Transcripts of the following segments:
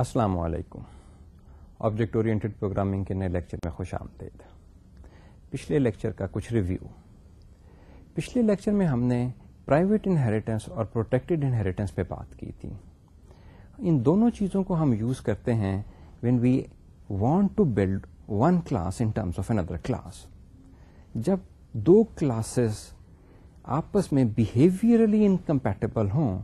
السلام علیکم۔ Object oriented programming کے نئے لیکچر میں خوش آمدید۔ پچھلے لیکچر کا کچھ ریویو پچھلے لیکچر میں ہم نے پرائیویٹ انہیریٹنس اور پروٹیکٹڈ انہیریٹنس پہ بات کی تھی۔ ان دونوں چیزوں کو ہم یوز کرتے ہیں when we want to build one class in terms of another class جب دو کلاسز آپس میں بہیویئرلی انکمپیٹیبل ہوں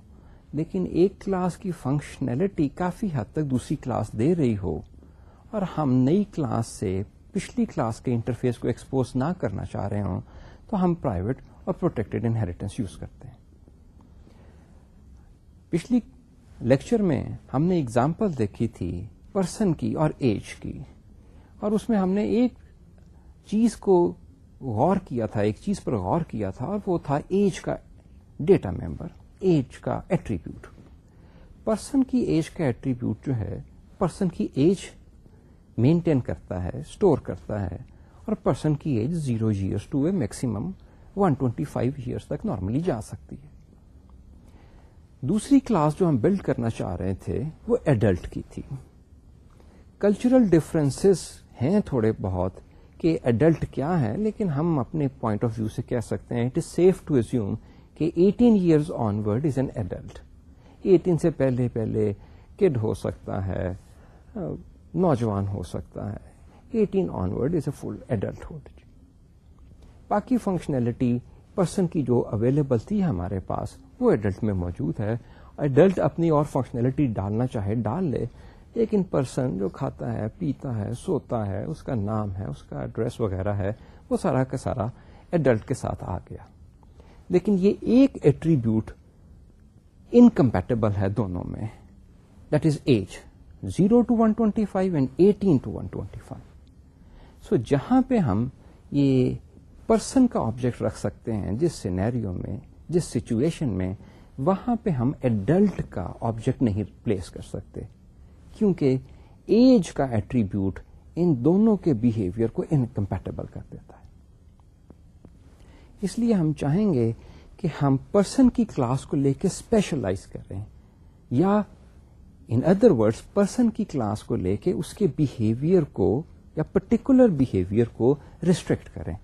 لیکن ایک کلاس کی فنکشنلٹی کافی حد تک دوسری کلاس دے رہی ہو اور ہم نئی کلاس سے پچھلی کلاس کے انٹرفیس کو ایکسپوز نہ کرنا چاہ رہے ہوں، تو ہم پرائیویٹ اور پروٹیکٹڈ انہیریٹنس یوز کرتے ہیں۔ پچھلی لیکچر میں ہم نے اگزامپل دیکھی تھی پرسن کی اور ایج کی، اور اس میں ہم نے ایک چیز کو غور کیا تھا، ایک چیز پر غور کیا تھا، اور وہ تھا ایج کا ڈیٹا ممبر ایج کا ایٹریبیوٹ پرسن کی ایج کا ایٹریبیوٹ جو ہے پرسن کی ایج مینٹین کرتا ہے اسٹور کرتا ہے، اور پرسن کی age zero years to a maximum one twenty five years تک نارملی جا سکتی ہے۔ دوسری کلاس جو ہم بلڈ کرنا چاہ رہے تھے، وہ ایڈلٹ کی تھی۔ کلچرل ڈفرینسز ہیں تھوڑے بہت کہ ایڈلٹ کیا ہے لیکن ہم اپنے پوائنٹ آف ویو سے کہہ سکتے ہیں it is safe to assume کہ eighteen years onward is an adult eighteen سے پہلے پہلے کڈ ہو سکتا ہے، نوجوان ہو سکتا ہے۔ Eighteen onward is a full adulthood باقی فنکشنلٹی پرسن کی جو اویلیبل تھی ہمارے پاس، وہ ایڈلٹ میں موجود ہے۔ ایڈلٹ اپنی اور فنکشنلٹی ڈالنا چاہے، ڈال لے۔ لیکن پرسن جو کھاتا ہے، پیتا ہے، سوتا ہے، اس کا نام ہے، اس کا ایڈریس وغیرہ ہے، وہ سارا کا سارا ایڈلٹ کے ساتھ آ گیا۔ لیکن یہ ایک ایٹریبیوٹ انکمپیٹیبل ہے دونوں میں۔ That is age zero to one twenty five and eighteen to one twenty five so جہاں پہ ہم یہ پرسن کا آبجیکٹ رکھ سکتے ہیں، جس سینیریو میں، جس سچویشن میں، وہاں پہ ہم ایڈلٹ کا آبجیکٹ نہیں پلیس کر سکتے۔ کیونکہ ایج کا ایٹریبیوٹ ان دونوں کے بہیویئر کو انکمپیٹیبل کر دیتا ہے۔ اس لیے ہم چاہیں گے کہ ہم پرسن کی کلاس کو لے کے اسپیشلائز کریں یا ان ادر ورڈس پرسن کی کلاس کو لے کے اس کے بہیویئر کو یا پرٹیکولر بہیویئر کو ریسٹرکٹ کریں۔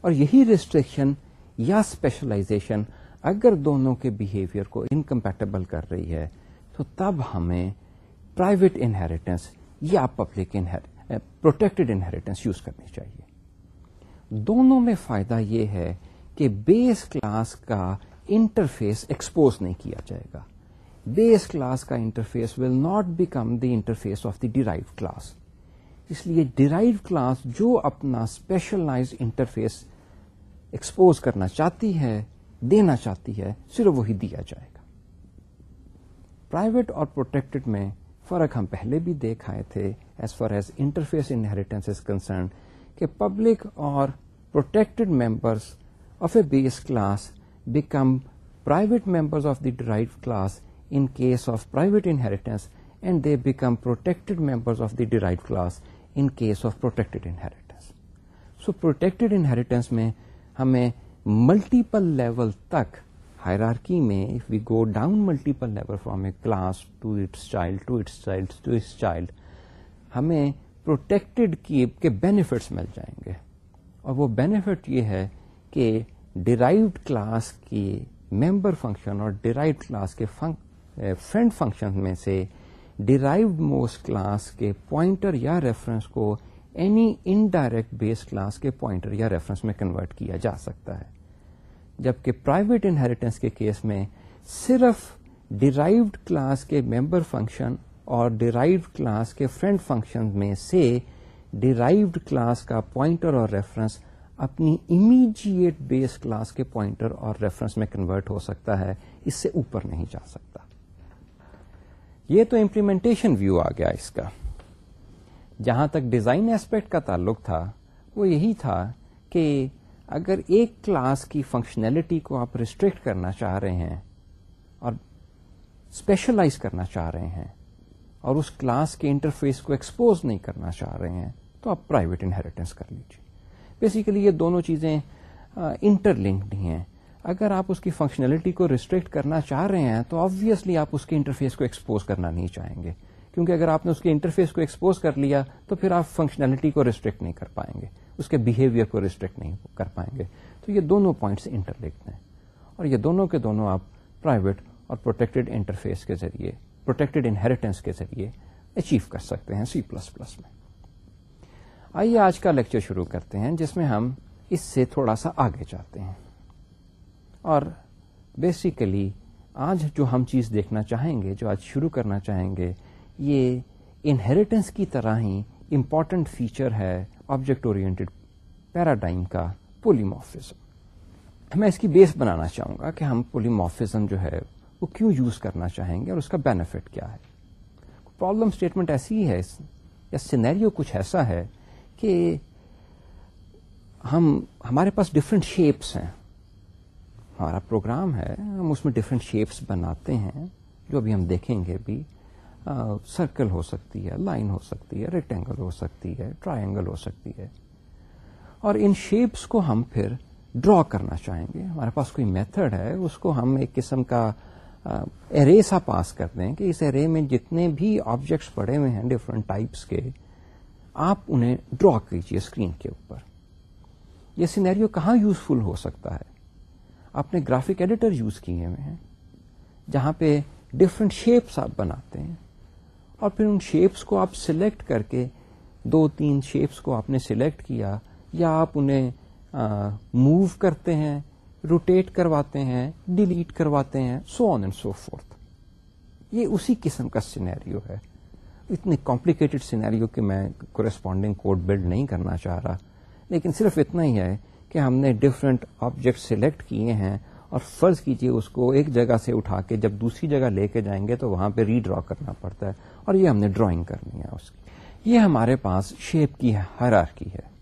اور یہی ریسٹرکشن یا اسپیشلائزیشن اگر دونوں کے بہیویئر کو انکمپیٹیبل کر رہی ہے، تو تب ہمیں پرائیویٹ انہیریٹنس یا پبلک پروٹیکٹڈ انہیریٹنس یوز کرنی چاہیے۔ دونوں میں فائدہ یہ ہے کہ بیس کلاس کا انٹرفیس ایکسپوز نہیں کیا جائے گا۔ بیس کلاس کا interface will not become the interface of the derive class اس لیے ڈیرائیو کلاس جو اپنا اسپیشلائز انٹرفیس ایکسپوز کرنا چاہتی ہے، دینا چاہتی ہے، صرف وہی دیا جائے گا۔ پرائیویٹ اور پروٹیکٹڈ میں فرق ہم پہلے بھی دیکھ آئے تھے as far as interface inheritance is concerned کہ پبلک اور protected members of a base class become private members of the derive class in case of private inheritance and they become protected members of the derive class in case of protected inheritance so protected inheritance میں ہمیں multiple level تک hierarchy میں if we go down multiple level from a class to its child to its child to its child ہمیں protected کی کے benefits مل جائیں گے۔ اور وہ بینیفٹ یہ ہے کہ ڈرائیوڈ کلاس کی ممبر فنکشن اور ڈرائیوڈ کلاس کے فرینڈ فنکشن eh, میں سے ڈرائیوڈ موسٹ کلاس کے پوائنٹر یا ریفرنس کو اینی انڈائریکٹ بیس کلاس کے پوائنٹر یا ریفرنس میں کنورٹ کیا جا سکتا ہے۔ جبکہ پرائیویٹ انہیریٹنس کے کیس میں صرف ڈرائیوڈ کلاس کے ممبر فنکشن اور ڈرائیوڈ کلاس کے فرینڈ فنکشن میں سے ڈرائیوڈ کلاس کا پوائنٹر اور ریفرنس اپنی امیجیٹ بیس کلاس کے پوائنٹر اور ریفرنس میں کنورٹ ہو سکتا ہے، اس سے اوپر نہیں جا سکتا۔ یہ تو امپلیمنٹیشن ویو آ گیا اس کا۔ جہاں تک ڈیزائن ایسپیکٹ کا تعلق تھا، وہ یہی تھا کہ اگر ایک کلاس کی فنکشنلٹی کو آپ ریسٹرکٹ کرنا چاہ رہے ہیں اور اسپیشلائز کرنا چاہ رہے ہیں اور اس کلاس کے انٹرفیس کو ایکسپوز نہیں کرنا چاہ رہے ہیں تو آپ پرائیویٹ انہیریٹنس کر لیجیے بیسیکلی یہ دونوں چیزیں انٹر لنکڈ ہیں۔ اگر آپ اس کی فنکشنلٹی کو ریسٹرکٹ کرنا چاہ رہے ہیں، تو آبویسلی آپ اس کے انٹرفیس کو ایکسپوز کرنا نہیں چاہیں گے۔ کیونکہ اگر آپ نے اس کے انٹرفیس کو ایکسپوز کر لیا، تو پھر آپ فنکشنلٹی کو ریسٹرکٹ نہیں کر پائیں گے۔ اس کے بہیویئر کو ریسٹرکٹ نہیں کر پائیں گے۔ تو یہ دونوں پوائنٹس انٹرلیکٹ ہیں۔ اور یہ دونوں کے دونوں آپ پرائیویٹ اور پروٹیکٹڈ انٹرفیس کے ذریعے پروٹیکٹڈ انہیریٹنس کے ذریعے اچیو کر سکتے ہیں سی پلس پلس میں۔ آئیے آج کا لیکچر شروع کرتے ہیں، جس میں ہم اس سے تھوڑا سا آگے جاتے ہیں۔ اور بیسیکلی آج جو ہم چیز دیکھنا چاہیں گے، جو آج شروع کرنا چاہیں گے، یہ انہیریٹنس کی طرح ہی امپورٹنٹ فیچر ہے آبجیکٹ اورینٹیڈ پیراڈائم کا پولیموفزم میں اس کی بیس بنانا چاہوں گا کہ ہم پولیموفزم جو ہے، وہ کیوں یوز کرنا چاہیں گے اور اس کا بینیفٹ کیا ہے۔ پرابلم اسٹیٹمنٹ ایسی ہی ہے، یا سینیریو کچھ ایسا ہے کہ ہم ہمارے پاس ڈفرینٹ شیپس ہیں۔ ہمارا پروگرام ہے، ہم اس میں ڈفرینٹ شیپس بناتے ہیں، جو ابھی ہم دیکھیں گے بھی۔ سرکل ہو سکتی ہے لائن ہو سکتی ہے ریکٹینگل ہو سکتی ہے ٹرائنگل ہو سکتی ہے۔ اور ان شیپس کو ہم پھر ڈرا کرنا چاہیں گے۔ ہمارے پاس کوئی میتھڈ ہے، اس کو ہم ایک قسم کا ارے سا پاس کر دیں کہ اس ارے میں جتنے بھی آبجیکٹس پڑے ہوئے ہیں ڈفرنٹ ٹائپس کے۔ آپ انہیں ڈرا کیجیے اسکرین کے اوپر۔ یہ سینیریو کہاں یوزفل ہو سکتا ہے؟ آپ نے گرافک ایڈیٹر یوز کیے ہوئے ہیں، جہاں پہ ڈفرنٹ شیپس آپ بناتے ہیں۔ اور پھر ان شیپس کو آپ سلیکٹ کر کے دو تین شیپس کو آپ نے سلیکٹ کیا، یا آپ انہیں موو کرتے ہیں روٹیٹ کرواتے ہیں ڈیلیٹ کرواتے ہیں so on and so forth یہ اسی قسم کا سینیریو ہے۔ اتنے کمپلیکیٹڈ سینیریو کہ میں کورسپونڈنگ کوڈ بلڈ نہیں کرنا چاہ رہا۔ لیکن صرف اتنا ہی ہے کہ ہم نے ڈفرینٹ آبجیکٹ سلیکٹ کیے ہیں اور فرض کیجیے اس کو ایک جگہ سے اٹھا کے جب دوسری جگہ لے کے جائیں گے تو وہاں پہ ری ڈرا کرنا پڑتا ہے اور یہ ہم نے ڈرائنگ کرنی ہے اس کی۔ یہ ہمارے پاس شیپ کی ہر کی ہے۔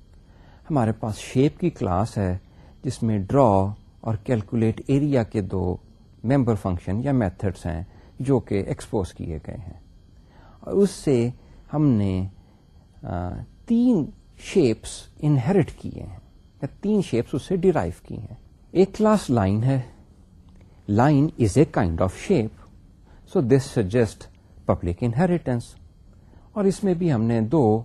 ہمارے پاس شیپ کی کلاس ہے جس میں ڈرا اور کیلکولیٹ ایریا کے دو ممبر فنکشن یا میتھڈس ہیں جو کہ ایکسپوز کیے گئے ہیں۔ اور اس سے ہم نے تین شیپس انہیریٹ کیے ہیں۔ یا تین شیپس اس سے ڈیرائیو کی ہیں۔ ایک کلاس لائن ہے۔ Line is a kind of shape so this suggest public inheritance اور اس میں بھی ہم نے دو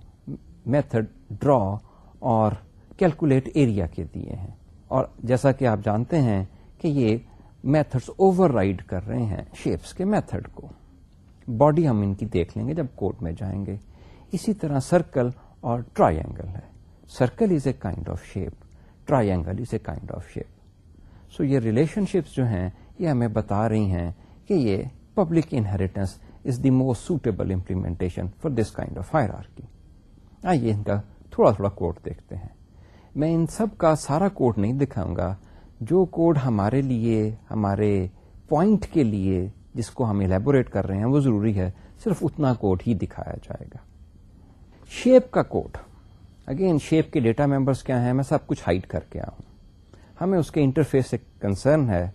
میتھڈ ڈرا اور کیلکولیٹ ایریا کے دیے ہیں۔ اور جیسا کہ آپ جانتے ہیں کہ یہ میتھڈس اوور رائڈ کر رہے ہیں شیپس کے میتھڈ کو۔ باڈی ہم ان کی دیکھ لیں گے جب کوٹ میں جائیں گے۔ اسی طرح سرکل اور ٹرائی اینگل ہے۔ Circle is a kind of shape triangle is a kind of shape so یہ ریلیشن شپس جو ہیں، یہ ہمیں بتا رہی ہیں کہ یہ public inheritance is the most suitable implementation for this kind of fire آر کی آئیے ان کا تھوڑا تھوڑا کوڈ دیکھتے ہیں۔ میں ان سب کا سارا کوڈ نہیں دکھاؤں گا۔ جو کوڈ ہمارے لیے، ہمارے پوائنٹ کے لیے جس کو ہم الیبوریٹ کر رہے ہیں، وہ ضروری ہے صرف اتنا کوڈ ہی دکھایا جائے گا۔ شیپ کا کوڈ۔ اگین شیپ کے ڈیٹا ممبرس کیا ہیں؟ میں سب کچھ ہائڈ کر کے آؤں۔ ہمیں اس کے انٹرفیس سے کنسرن ہے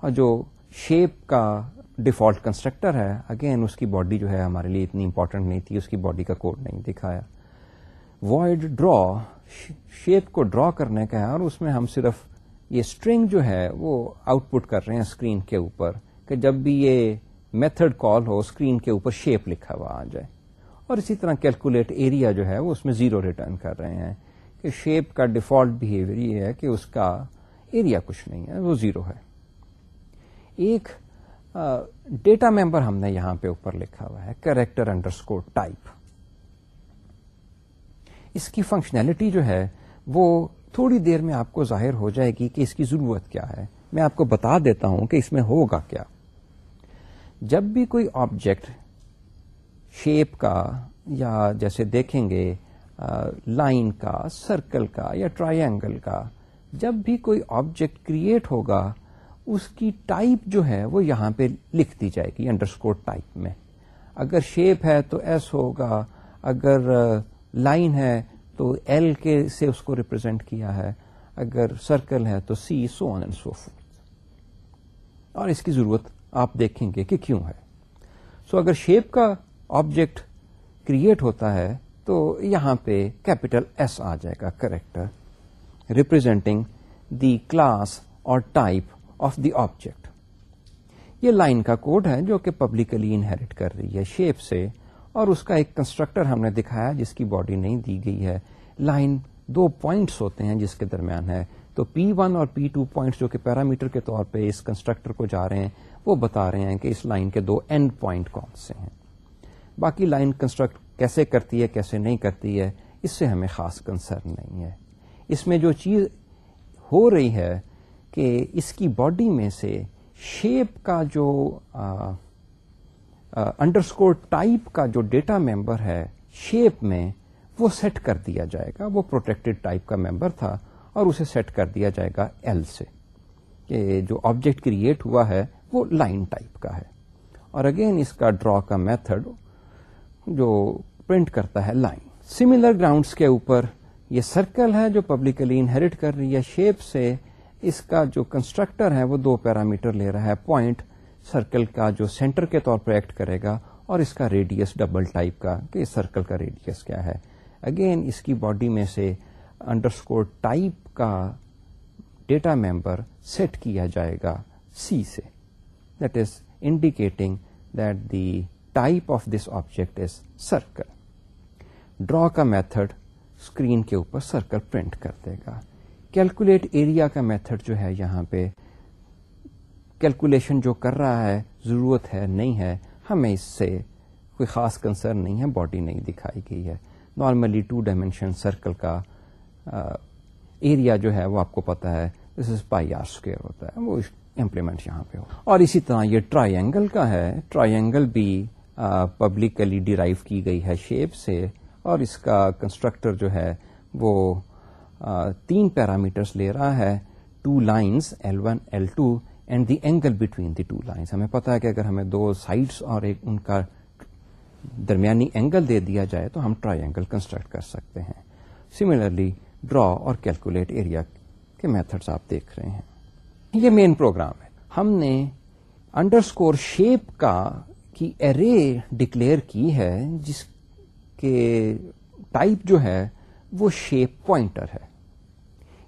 اور جو شیپ کا ڈیفالٹ کنسٹرکٹر ہے اگین اس کی باڈی جو ہے ہمارے لیے اتنی امپورٹنٹ نہیں تھی، اس کی باڈی کا کوڈ نہیں دکھایا۔ وائڈ ڈرا شیپ کو ڈرا کرنے کا ہے اور اس میں ہم صرف یہ اسٹرنگ جو ہے، وہ آؤٹ پٹ کر رہے ہیں اسکرین کے اوپر۔ کہ جب بھی یہ میتھڈ کال ہو اسکرین کے اوپر شیپ لکھا ہوا آ جائے۔ اور اسی طرح کیلکولیٹ ایریا جو ہے، وہ اس میں زیرو ریٹرن کر رہے ہیں کہ شیپ کا ڈیفالٹ بہیویئر یہ ہے کہ اس کا ایریا کچھ نہیں ہے، وہ زیرو ہے۔ ایک ڈیٹا ممبر ہم نے یہاں پہ اوپر لکھا ہوا ہے کریکٹر انڈر اسکور ٹائپ اس کی فنکشنلٹی جو ہے، وہ تھوڑی دیر میں آپ کو ظاہر ہو جائے گی کہ اس کی ضرورت کیا ہے۔ میں آپ کو بتا دیتا ہوں کہ اس میں ہوگا کیا۔ جب بھی کوئی آبجیکٹ شیپ کا یا جیسے دیکھیں گے لائن کا سرکل کا یا ٹرائی اینگل کا، جب بھی کوئی آبجیکٹ کریٹ ہوگا، اس کی ٹائپ جو ہے وہ یہاں پہ لکھ دی جائے گی انڈرسکور ٹائپ میں۔ اگر شیپ ہے تو ایس ہوگا، اگر لائن ہے تو ایل کے سے اس کو ریپرزینٹ کیا ہے، اگر سرکل ہے تو C so on and so fourth اور اس کی ضرورت آپ دیکھیں گے کہ کیوں ہے۔ سو so اگر شیپ کا آبجیکٹ کریٹ ہوتا ہے تو یہاں پہ کیپیٹل ایس آ جائے گا، کریکٹر ریپرزینٹنگ دی کلاس اور ٹائپ آف دی آبجیکٹ۔ یہ لائن کا کوڈ ہے جو کہ پبلکلی انہیریٹ کر رہی ہے شیپ سے، اور اس کا ایک کنسٹرکٹر ہم نے دکھایا جس کی باڈی نہیں دی گئی ہے۔ لائن دو پوائنٹس ہوتے ہیں جس کے درمیان ہے۔ تو پی ون اور پی ٹو پوائنٹس جو کہ پیرامیٹر کے طور پہ اس کنسٹرکٹر کو جا رہے ہیں، وہ بتا رہے ہیں کہ اس لائن کے دو اینڈ پوائنٹ کون سے ہیں۔ باقی لائن کنسٹرکٹ کیسے کرتی ہے، کیسے نہیں کرتی ہے، اس سے ہمیں خاص کنسرن نہیں ہے۔ اس میں جو چیز ہو رہی ہے کہ اس کی باڈی میں سے شیپ کا جو انڈرسکور ٹائپ کا جو ڈیٹا ممبر ہے شیپ میں وہ سیٹ کر دیا جائے گا۔ وہ پروٹیکٹڈ ٹائپ کا ممبر تھا۔ اور اسے سیٹ کر دیا جائے گا ایل سے، کہ جو آبجیکٹ کریٹ ہوا ہے وہ لائن ٹائپ کا ہے۔ اور اگین اس کا ڈرا کا میتھڈ جو پرنٹ کرتا ہے لائن سملر گراؤنڈس کے اوپر یہ سرکل ہے جو پبلکلی انہیریٹ کر رہی ہے۔ شیپ سے اس کا جو کنسٹرکٹر ہے وہ دو پیرامیٹر لے رہا ہے۔ پوائنٹ سرکل کا جو سینٹر کے طور پر ایکٹ کرے گا اور اس کا ریڈیس ڈبل ٹائپ کا، کہ سرکل کا ریڈیس کیا ہے۔ اگین اس کی باڈی میں سے انڈرسکور ٹائپ کا ڈیٹا ممبر سیٹ کیا جائے گا سی سے۔ That is indicating that the type of this object is circle draw کا میتھڈ اسکرین کے اوپر سرکل پرنٹ کر دے گا۔ کیلکولیٹ ایریا کا میتھڈ جو ہے یہاں پہ کیلکولیشن جو کر رہا ہے، ضرورت ہے، نہیں ہے، ہمیں اس سے کوئی خاص کنسرن نہیں ہے باڈی نہیں دکھائی گئی ہے۔ نارملی ٹو ڈائمینشن سرکل کا ایریا جو ہے وہ آپ کو پتا ہے this is pi R square ہوتا ہے، وہ امپلیمنٹ یہاں پہ ہو۔ اور اسی طرح یہ ٹرائی اینگل کا ہے ٹرائی اینگل بھی پبلکلی ڈیرائیو کی گئی ہے شیپ سے۔ اور اس کا کنسٹرکٹر جو ہے وہ تین پیرامیٹرس لے رہا ہے two lines L one L two and the angle between the two lines ہمیں پتا ہے کہ اگر ہمیں دو سائڈس اور ایک ان کا درمیانی اینگل دے دیا جائے تو ہم ٹرائی اینگل کنسٹرکٹ کر سکتے ہیں۔ سملرلی ڈرا اور کیلکولیٹ ایریا کے میتھڈس آپ دیکھ رہے ہیں۔ یہ مین پروگرام ہے۔ ہم نے انڈرسکور شیپ کا کی ارے ڈکلیئر کی ہے جس کے ٹائپ جو ہے وہ شیپ پوائنٹر ہے۔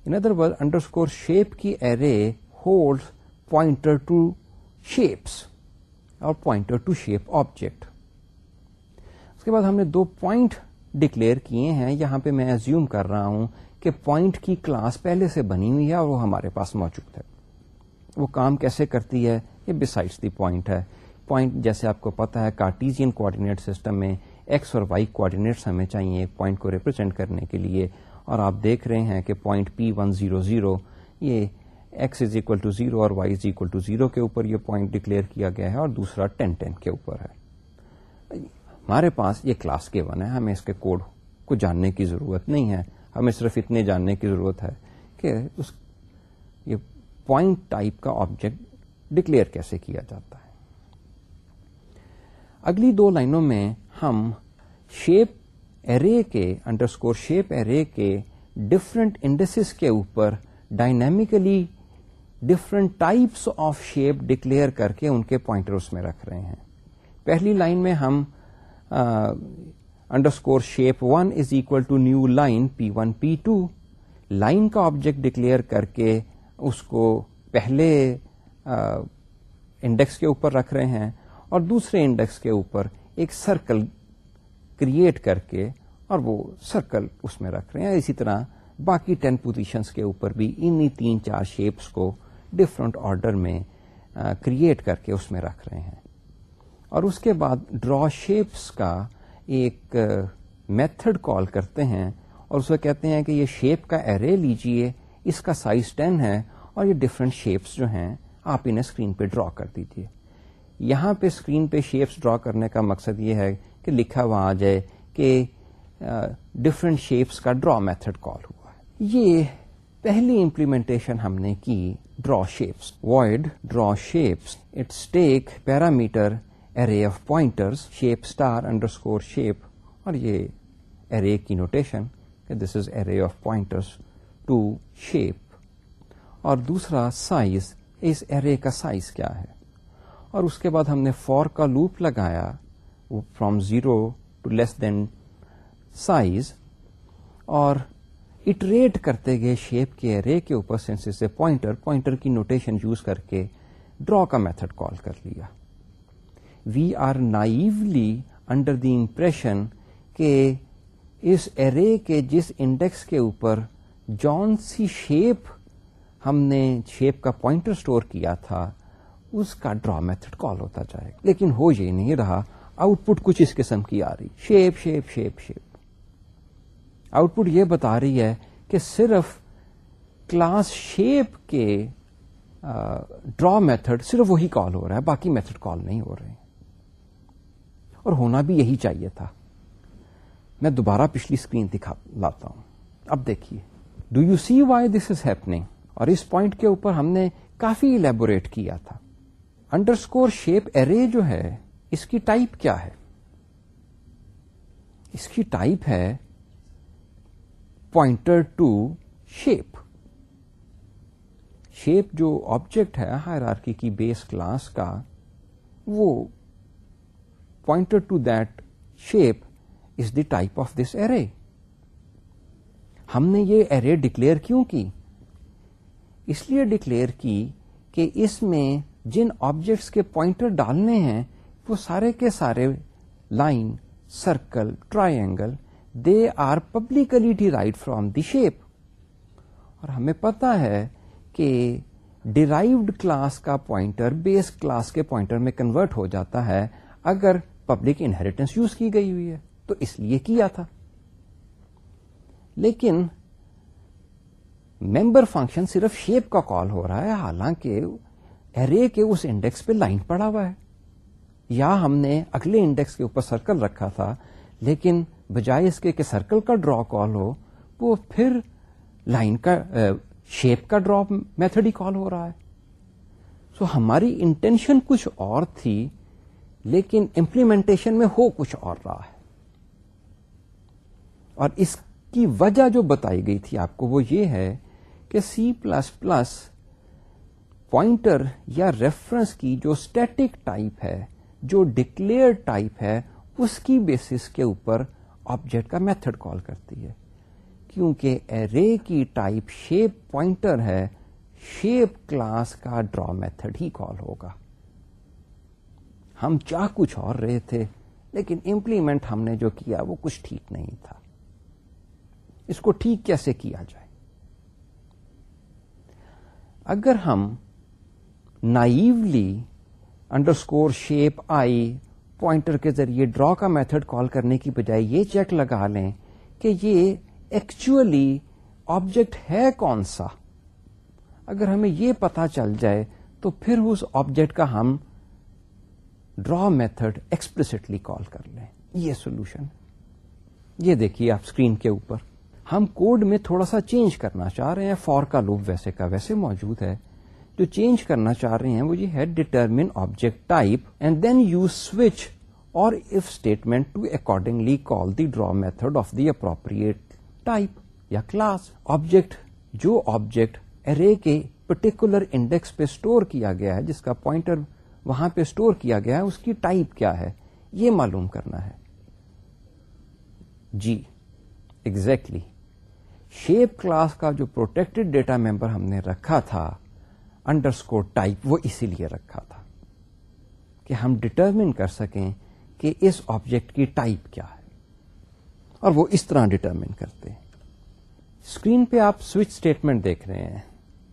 In other word underscore shape کی array hold pointer to shapes اور پوائنٹر ٹو شیپ آبجیکٹ اس کے بعد ہم نے دو پوائنٹ ڈکلیئر کیے ہیں۔ یہاں پہ میں ایزیوم کر رہا ہوں کہ پوائنٹ کی کلاس پہلے سے بنی ہوئی ہے اور وہ ہمارے پاس موجود ہے۔ وہ کام کیسے کرتی ہے؟ یہ بسائڈس دی پوائنٹ ہے۔ پوائنٹ جیسے آپ کو پتا ہے کارٹیزین کوآڈینیٹ سسٹم میں ایکس اور وائی کوآڈینیٹس ہمیں چاہیے پوائنٹ کو ریپرزینٹ کرنے کے لیے۔ اور آپ دیکھ رہے ہیں کہ point P one zero zero یہ X is equal to zero اور Y is equal to zero کے اوپر یہ پوائنٹ ڈکلیئر کیا گیا ہے اور دوسرا ٹین ٹین کے اوپر ہے۔ ہمارے پاس یہ کلاس کے ون ہے، ہمیں اس کے کوڈ کو جاننے کی ضرورت نہیں ہے۔ ہمیں صرف اتنے جاننے کی ضرورت ہے کہ اس یہ پوائنٹ ٹائپ کا آبجیکٹ ڈکلیئر کیسے کیا جاتا ہے۔ اگلی دو لائنوں میں ہم شیپ ارے کے انڈرسکور شیپ ارے کے ڈفرنٹ انڈسز کے اوپر dynamically different types of shape declare کر کے ان کے پوائنٹر اس میں رکھ رہے ہیں۔ پہلی لائن میں ہم underscore shape one is equal to new line P one P two line کا آبجیکٹ ڈکلیئر کر کے اس کو پہلے انڈیکس کے اوپر رکھ رہے ہیں اور دوسرے انڈیکس کے اوپر ایک سرکل کریٹ کر کے اور وہ سرکل اس میں رکھ رہے ہیں۔ اسی طرح باقی ٹین پوزیشنس کے اوپر بھی انہی تین چار شیپس کو ڈفرنٹ آرڈر میں کریٹ کر کے اس میں رکھ رہے ہیں۔ اور اس کے بعد ڈرا شیپس کا ایک میتھڈ کال کرتے ہیں اور اسے کہتے ہیں کہ یہ شیپ کا ارے لیجیے، اس کا سائز ٹین ہے اور یہ ڈفرنٹ شیپس جو ہیں، آپ انہیں اسکرین پہ ڈرا کر دیجیے یہاں پہ اسکرین پہ شیپس ڈرا کرنے کا مقصد یہ ہے کہ لکھا ہوا آ جائے کہ ڈفرنٹ شیپس کا ڈرا میتھڈ کال ہوا ہے۔ یہ پہلی امپلیمنٹیشن ہم نے کی draw shapes void draw shapes its take parameter array of pointers shape star underscore shape اور یہ ارے کی notation this is array of pointers to shape اور دوسرا سائز اس ارے کا سائز کیا ہے؟ اور اس کے بعد ہم نے فور کا لوپ لگایا from zero to less than size اور اٹریٹ کرتے گئے شیپ کے رے کے اوپر سینس سے پوائنٹر پوائنٹر کی نوٹیشن یوز کر کے ڈرا کا میتھڈ کال کر لیا۔ We are naively under the impression کہ اس ارے کے جس انڈیکس کے اوپر جون سی شیپ ہم نے شیپ کا پوائنٹر اسٹور کیا تھا، اس کا ڈرا میتھڈ کال ہوتا جائے گا۔ لیکن ہو یہ نہیں رہا آؤٹ پٹ کچھ اس قسم کی آ رہی۔ Shape shape shape shape output یہ بتا رہی ہے کہ صرف کلاس شیپ کے ڈرا میتھڈ صرف وہی کال ہو رہا ہے، باقی میتھڈ کال نہیں ہو رہے۔ اور ہونا بھی یہی چاہیے تھا۔ میں دوبارہ پچھلی اسکرین دکھا لاتا ہوں۔ اب دیکھیے۔ Do you see why this is happening اور اس پوائنٹ کے اوپر ہم نے کافی الیبوریٹ کیا تھا۔ انڈر اسکور شیپ ارے جو ہے، اس کی ٹائپ کیا ہے؟ اس کی ٹائپ ہے پوائنٹر ٹو شیپ شیپ جو آبجیکٹ ہے ہائر کی بیس کلاس کا، وہ pointer to that shape is the type of this array ہم نے یہ ارے ڈکلیئر کیوں کی؟ اس لیے ڈکلیئر کی کہ اس میں جن آبجیکٹس کے پوائنٹر ڈالنے ہیں، وہ سارے کے سارے line circle triangle they are publicly derived from the shape اور ہمیں پتا ہے کہ ڈیرائیوڈ کلاس کا پوائنٹر بیس کلاس کے پوائنٹر میں کنورٹ ہو جاتا ہے اگر پبلک انہیریٹنس یوز کی گئی ہوئی ہے تو اس لیے کیا تھا۔ لیکن ممبر فنکشن صرف شیپ کا کال ہو رہا ہے حالانکہ ارے کے اس انڈیکس پہ لائن پڑا ہوا ہے۔ یا ہم نے اگلے انڈیکس کے اوپر سرکل رکھا تھا لیکن بجائے اس کے کہ سرکل کا ڈرا کال ہو وہ پھر لائن کا شیپ کا ڈراپ میتھڈ ہی کال ہو رہا ہے۔ سو so, ہماری انٹینشن کچھ اور تھی۔ لیکن امپلیمنٹیشن میں ہو کچھ اور رہا ہے۔ اور اس کی وجہ جو بتائی گئی تھی آپ کو وہ یہ ہے کہ سی پلس پلس پوائنٹر یا ریفرنس کی جو اسٹیٹک ٹائپ ہے، جو ڈکلیئر ٹائپ ہے، اس کی بیسس کے اوپر آبجیکٹ کا میتھڈ کال کرتی ہے۔ کیونکہ ارے کی ٹائپ شیپ پوائنٹر ہے شیپ کلاس کا ڈرا میتھڈ ہی کال ہوگا۔ ہم چاہ کچھ اور رہے تھے، لیکن امپلیمنٹ ہم نے جو کیا وہ کچھ ٹھیک نہیں تھا۔ اس کو ٹھیک کیسے کیا جائے؟ اگر ہم naively underscore shape I pointer کے ذریعے ڈرا کا میتھڈ کال کرنے کی بجائے یہ چیک لگا لیں کہ یہ ایکچولی آبجیکٹ ہے کون سا۔ اگر ہمیں یہ پتا چل جائے تو پھر اس آبجیکٹ کا ہم ڈرا میتھڈ ایکسپلسٹلی کال کر لیں یہ سولوشن یہ دیکھیے آپ اسکرین کے اوپر. ہم کوڈ میں تھوڑا سا چینج کرنا چاہ رہے ہیں. فور کا لوپ ویسے کا ویسے موجود ہے. جو چینج کرنا چاہ رہے ہیں وہ یہ ہے determine object type and then you switch or if statement to accordingly call the draw method of the appropriate type یا کلاس آبجیکٹ جو آبجیکٹ ارے کے پرٹیکولر انڈیکس پہ اسٹور کیا گیا ہے، جس کا پوائنٹر وہاں پہ اسٹور کیا گیا ہے، اس کی ٹائپ کیا ہے؟ یہ معلوم کرنا ہے۔ جی ایگزیکٹلی شیپ کلاس کا جو پروٹیکٹڈ ڈیٹا ممبر ہم نے رکھا تھا انڈر اسکور ٹائپ وہ اسی لیے رکھا تھا کہ ہم ڈٹرمن کر سکیں کہ اس آبجیکٹ کی ٹائپ کیا ہے۔ اور وہ اس طرح ڈٹرمن کرتے ہیں۔ اسکرین پہ آپ سوئچ اسٹیٹمنٹ دیکھ رہے ہیں۔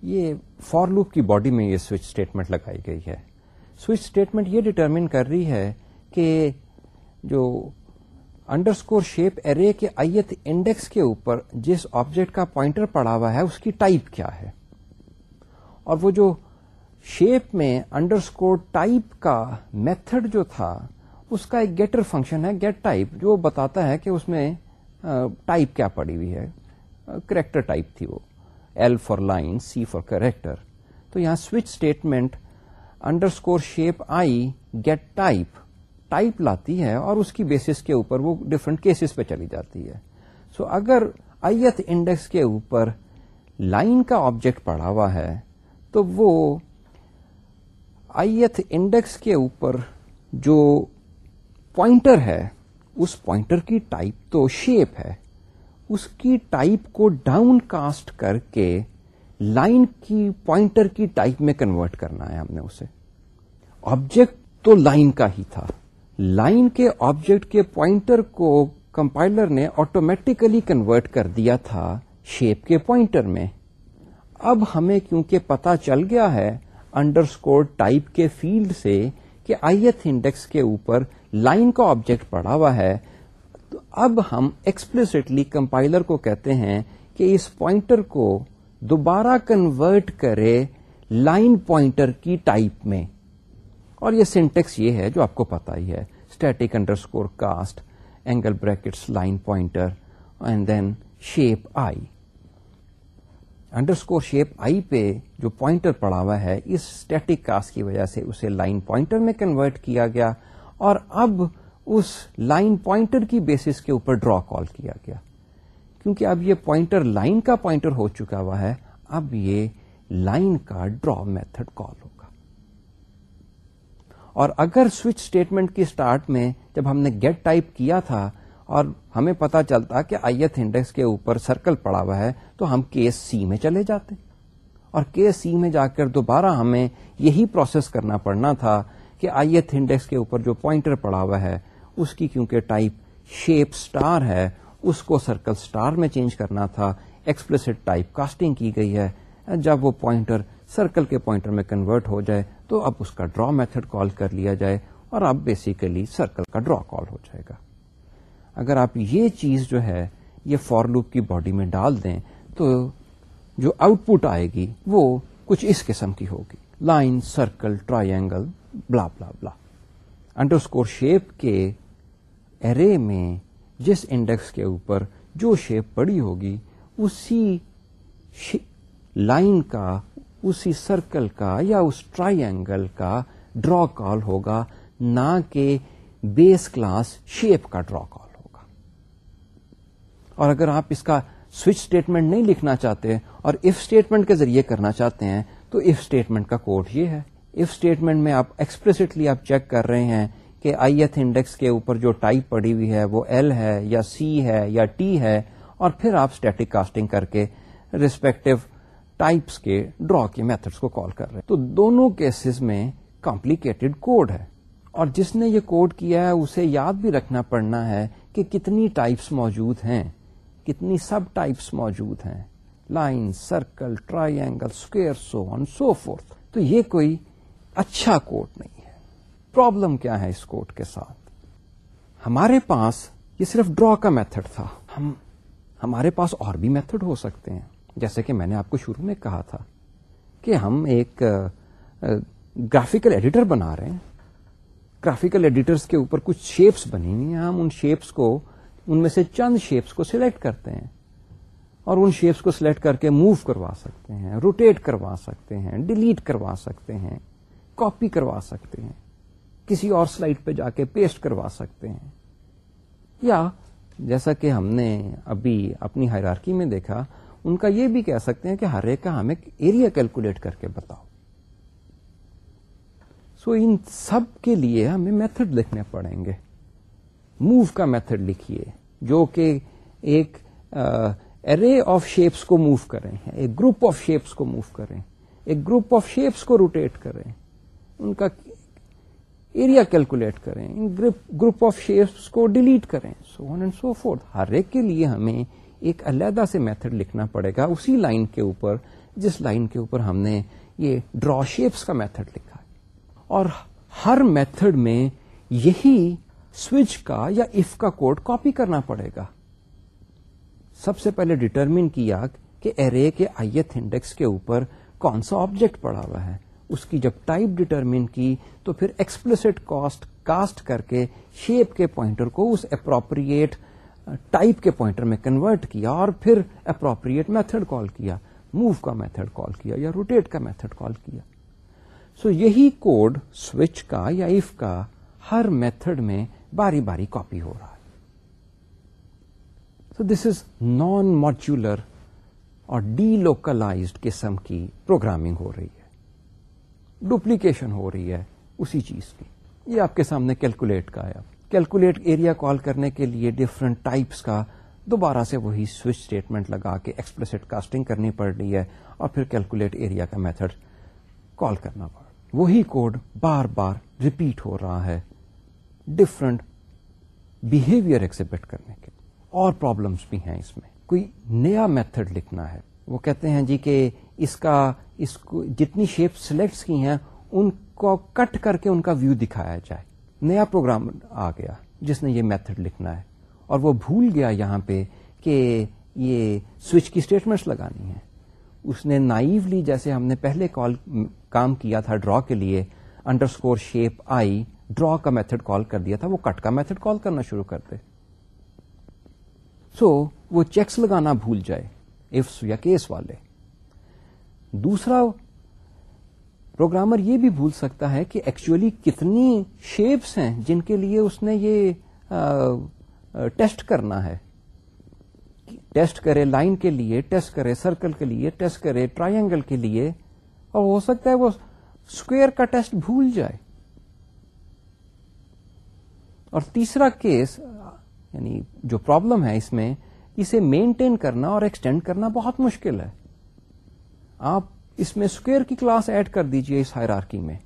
یہ فور لوپ کی باڈی میں یہ سوئچ اسٹیٹمنٹ لگائی گئی ہے۔ سوئچ اسٹیٹمنٹ یہ ڈٹرمن کر رہی ہے کہ جو انڈر اسکور شیپ ارے کے ایت انڈیکس کے اوپر جس آبجیکٹ کا پوائنٹر پڑا ہوا ہے، اس کی ٹائپ کیا ہے؟ اور وہ جو شیپ میں انڈر اسکور ٹائپ کا میتھڈ جو تھا، اس کا ایک گیٹر فنکشن ہے گیٹ ٹائپ جو بتاتا ہے کہ اس میں ٹائپ کیا پڑی ہوئی ہے۔ کریکٹر ٹائپ تھی وہ۔ L for line C for character تو یہاں switch statement underscore shape I get type type لاتی ہے اور اس کی بیسس کے اوپر وہ ڈفرنٹ کیسز پہ چلی جاتی ہے۔ سو so, اگر ایت انڈیکس کے اوپر لائن کا آبجیکٹ پڑا ہوا ہے تو وہ ایت انڈیکس کے اوپر جو پوائنٹر ہے اس پوائنٹر کی ٹائپ تو شیپ ہے۔ اس کی ٹائپ کو ڈاؤن کاسٹ کر کے لائن کی پوائنٹر کی ٹائپ میں کنورٹ کرنا ہے ہم نے اسے۔ آبجیکٹ تو لائن کا ہی تھا۔ لائن کے آبجیکٹ کے پوائنٹر کو کمپائلر نے آٹومیٹیکلی کنورٹ کر دیا تھا شیپ کے پوائنٹر میں۔ اب ہمیں کیونکہ پتا چل گیا ہے انڈر اسکور ٹائپ کے فیلڈ سے کہ آئی ایتھ انڈیکس کے اوپر لائن کا آبجیکٹ پڑا ہوا ہے، تو اب ہم ایکسپلسٹلی کمپائلر کو کہتے ہیں کہ اس پوائنٹر کو دوبارہ کنورٹ کرے لائن پوائنٹر کی ٹائپ میں۔ اور یہ سینٹیکس یہ ہے جو آپ کو پتا ہی ہے۔ Static underscore cast angle brackets line pointer and then shape I underscore shape I پہ جو پوائنٹر پڑا ہوا ہے، اس اسٹیٹک کاسٹ کی وجہ سے اسے لائن پوائنٹر میں کنورٹ کیا گیا۔ اور اب اس لائن پوائنٹر کی بیسس کے اوپر ڈرا کال کیا گیا۔ کیونکہ اب یہ پوائنٹر لائن کا پوائنٹر ہو چکا ہوا ہے، اب یہ لائن کا ڈرا میتھڈ کال ہوگا۔ اور اگر سوئچ اسٹیٹمنٹ کی اسٹارٹ میں جب ہم نے گیٹ ٹائپ کیا تھا اور ہمیں پتا چلتا کہ آئی ایتھ انڈیکس کے اوپر سرکل پڑا ہوا ہے، تو ہم کیس سی میں چلے جاتے۔ اور کیس سی میں جا کر دوبارہ ہمیں یہی پروسیس کرنا پڑنا تھا کہ آئی ایتھ انڈیکس کے اوپر جو پوائنٹر پڑا ہوا ہے، اس کی کیونکہ ٹائپ شیپ سٹار ہے اس کو سرکل سٹار میں چینج کرنا تھا. ایکسپلسٹ ٹائپ کاسٹنگ کی گئی ہے. جب وہ پوائنٹر سرکل کے پوائنٹر میں کنورٹ ہو جائے تو اب اس کا ڈرا میتھڈ کال کر لیا جائے اور اب بیسیکلی سرکل کا ڈرا کال ہو جائے گا. اگر آپ یہ چیز جو ہے، یہ فور لوپ کی باڈی میں ڈال دیں تو جو آؤٹ پٹ آئے گی، وہ کچھ اس قسم کی ہوگی. لائن سرکل ٹرائی اینگل بلا blah blah underscore shape کے ارے میں جس انڈیکس کے اوپر جو شیپ پڑی ہوگی، اسی لائن کا، اسی سرکل کا یا اس ٹرائی اینگل کا ڈرا کال ہوگا، نہ کہ بیس کلاس شیپ کا ڈرا کال ہوگا۔ اور اگر آپ اس کا سوئچ اسٹیٹمنٹ نہیں لکھنا چاہتے اور اف اسٹیٹمنٹ کے ذریعے کرنا چاہتے ہیں، تو اف اسٹیٹمنٹ کا کوڈ یہ ہے۔ اف اسٹیٹمنٹ میں آپ ایکسپریسٹلی آپ چیک کر رہے ہیں کہ آئی ایتھ انڈیکس کے اوپر جو ٹائپ پڑی ہوئی ہے وہ ایل ہے یا سی ہے یا ٹی ہے اور پھر آپ اسٹیٹک کاسٹنگ کر کے ریسپیکٹو ٹائپس کے ڈرا کے میتھڈس کو کال کر رہے ہیں۔ تو دونوں کیسز میں کمپلیکیٹڈ کوڈ ہے اور جس نے یہ کوڈ کیا ہے اسے یاد بھی رکھنا پڑنا ہے کہ کتنی ٹائپس موجود ہیں، کتنی سب ٹائپس موجود ہیں line circle triangle square so on so forth تو یہ کوئی اچھا کوٹ نہیں۔ ہے پرابلم کیا ہے اس کوٹ کے ساتھ؟ ہمارے پاس یہ صرف ڈرا کا میتھڈ تھا۔ ہم، ہمارے پاس اور بھی میتھڈ ہو سکتے ہیں۔ جیسے کہ میں نے آپ کو شروع میں کہا تھا کہ ہم ایک گرافیکل ایڈیٹر بنا رہے ہیں۔ گرافیکل ایڈیٹرس کے اوپر کچھ شیپس بنی ہوئی ہیں۔ ہم ان شیپس کو، ان میں سے چند شیپس کو سلیکٹ کرتے ہیں اور ان شیپس کو سلیکٹ کر کے موو کروا سکتے ہیں، روٹیٹ کروا سکتے ہیں، ڈیلیٹ کروا سکتے ہیں، کاپی کروا سکتے ہیں۔ کسی اور سلائڈ پہ جا کے پیسٹ کروا سکتے ہیں۔ یا جیسا کہ ہم نے ابھی اپنی ہائرارکی میں دیکھا، ان کا یہ بھی کہہ سکتے ہیں کہ ہر ایک کا ہمیں ایریا کیلکولیٹ کر کے بتاؤ۔ سو so ان سب کے لیے ہمیں میتھڈ لکھنے پڑیں گے۔ موو کا میتھڈ لکھیے، جو کہ ایک ارے آف شیپس کو موو کریں ایک گروپ آف شیپس کو موو کریں ایک گروپ آف شیپس کو روٹیٹ کریں ان کا ایریا کیلکولیٹ کریں گروپ آف شیپس کو ڈیلیٹ کریں so on and so forth ہر ایک کے لیے ہمیں ایک علیحدہ سے میتھڈ لکھنا پڑے گا اسی لائن کے اوپر، جس لائن کے اوپر ہم نے یہ ڈرا شیپس کا میتھڈ لکھا ہے۔ اور ہر میتھڈ میں یہی سوئچ کا یا اف کا کوڈ کاپی کرنا پڑے گا۔ سب سے پہلے ڈٹرمن کیا کہ ارے کے آئی ایتھ انڈیکس کے اوپر کون سا آبجیکٹ پڑا ہوا ہے۔ اس کی جب ٹائپ ڈٹرمن کی تو پھر ایکسپلسٹ کاسٹ کاسٹ کر کے شیپ کے پوائنٹر کو اس اپروپریٹ ٹائپ uh, کے پوائنٹر میں کنورٹ کیا اور پھر اپروپریٹ میتھڈ کال کیا موو کا میتھڈ کال کیا یا روٹیٹ کا میتھڈ کال کیا. سو so یہی کوڈ سوئچ کا یا اف کا ہر میتھڈ میں باری باری کاپی ہو رہا ہے. So this is non modular اور ڈی لوکلائزڈ قسم کی پروگرامنگ ہو رہی ہے. ڈپلیکیشن ہو رہی ہے اسی چیز کی۔ یہ آپ کے سامنے کیلکولیٹ کا ہے۔ کیلکولیٹ ایریا کال کرنے کے لیے ڈفرنٹ ٹائپس کا دوبارہ سے وہی سوئچ اسٹیٹمنٹ لگا کے ایکسپریسٹ کاسٹنگ کرنی پڑ رہی ہے اور پھر کیلکولیٹ ایریا کا میتھڈ کال کرنا پڑ۔ وہی کوڈ بار بار ریپیٹ ہو رہا ہے ڈفرنٹ بہیویئر ایگزبٹ کرنے کے۔ اور پرابلمس بھی ہیں اس میں۔ کوئی نیا میتھڈ لکھنا ہے۔ وہ کہتے ہیں جی کہ اس کا اس کو جتنی شیپ سلیکٹس کی ہیں ان کو کٹ کر کے ان کا ویو دکھایا جائے۔ نیا پروگرام آ گیا جس نے یہ میتھڈ لکھنا ہے۔ اور وہ بھول گیا یہاں پہ کہ یہ سوئچ کی اسٹیٹمنٹس لگانی ہے اس نے نائولی جیسے ہم نے پہلے کال کام کیا تھا ڈرا کے لیے انڈر اسکور شیپ آئی ڈرا کا میتھڈ کال کر دیا تھا وہ کٹ کا میتھڈ کال کرنا شروع کرتے سو so, وہ چیکس لگانا بھول جائے۔ افس یا کیس والے۔ دوسرا پروگرامر یہ بھی بھول سکتا ہے کہ ایکچولی کتنی شیپس ہیں جن کے لیے اس نے یہ ٹیسٹ کرنا ہے۔ ٹیسٹ کرے لائن کے لیے ٹیسٹ کرے سرکل کے لیے ٹیسٹ کرے ٹرائنگل کے لیے اور ہو سکتا ہے وہ اسکوئر کا ٹیسٹ بھول جائے۔ اور تیسرا کیس یعنی جو پرابلم ہے اس میں، اسے مینٹین کرنا اور ایکسٹینڈ کرنا بہت مشکل ہے۔ آپ اس میں اسکوئر کی کلاس ایڈ کر دیجیے اس ہائرارکی میں۔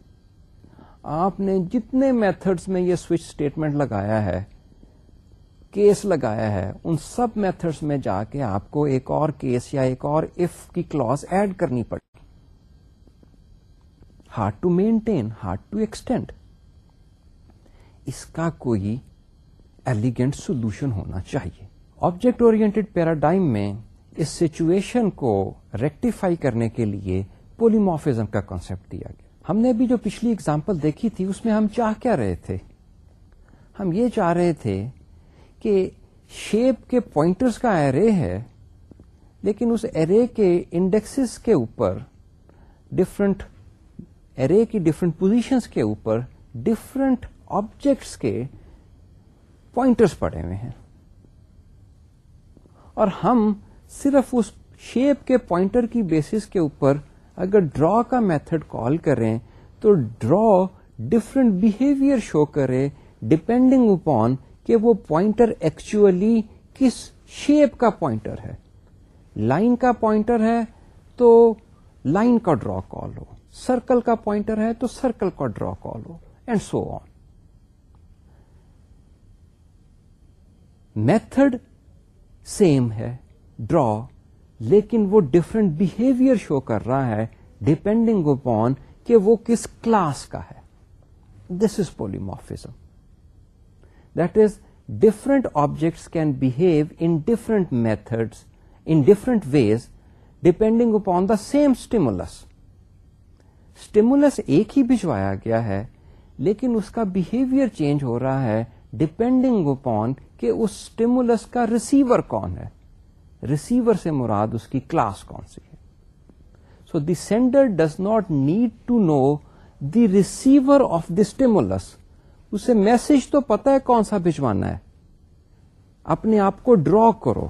آپ نے جتنے میتھڈس میں یہ سوئچ اسٹیٹمنٹ لگایا ہے کیس لگایا ہے، ان سب میتھڈس میں جا کے آپ کو ایک اور کیس یا ایک اور اف کی کلاس ایڈ کرنی پڑے گی hard to maintain hard to extend اس کا کوئی ایلیگینٹ سولوشن ہونا چاہیے۔ آبجیکٹ اورینٹیڈ پیراڈائم میں اس سچویشن کو ریکٹیفائی کرنے کے لیے پولیموفیزم کا کانسیپٹ دیا گیا۔ ہم نے بھی جو پچھلی اگزامپل دیکھی تھی، اس میں ہم چاہ کیا رہے تھے؟ ہم یہ چاہ رہے تھے کہ شیپ کے پوائنٹرز کا ایرے ہے، لیکن اس ایرے کے انڈیکسز کے اوپر ڈفرنٹ ایرے کی ڈفرنٹ پوزیشنس کے اوپر ڈفرنٹ آبجیکٹس کے پوائنٹرز پڑے ہوئے ہیں۔ اور ہم صرف اس شیپ کے پوائنٹر کی بیسس کے اوپر اگر ڈرا کا میتھڈ کال کریں تو ڈرا ڈفرنٹ بہیویئر شو کرے ڈپینڈنگ اپون کہ وہ پوائنٹر ایکچولی کس شیپ کا پوائنٹر ہے۔ لائن کا پوائنٹر ہے تو لائن کا ڈرا کال ہو، سرکل کا پوائنٹر ہے تو سرکل کا draw call who and so on method same ہے، ڈرا لیکن وہ ڈفرنٹ بہیویئر شو کر رہا ہے ڈپینڈنگ اپون کہ وہ کس کلاس کا ہے. This is polymorphism that is different objects can behave in different methods in different ways depending upon the same stimulus stimulus ایک ہی بھجوایا گیا ہے لیکن اس کا بہیویئر چینج ہو رہا ہے ڈپینڈنگ اپون کہ اس اسٹیمولس کا ریسیور کون ہے ریسیور سے مراد اس کی کلاس کون سی ہے؟ So the sender does not need to know the receiver of the stimulus اسے میسج تو پتا ہے کون سا بھجوانا ہے۔ اپنے آپ کو ڈرا کرو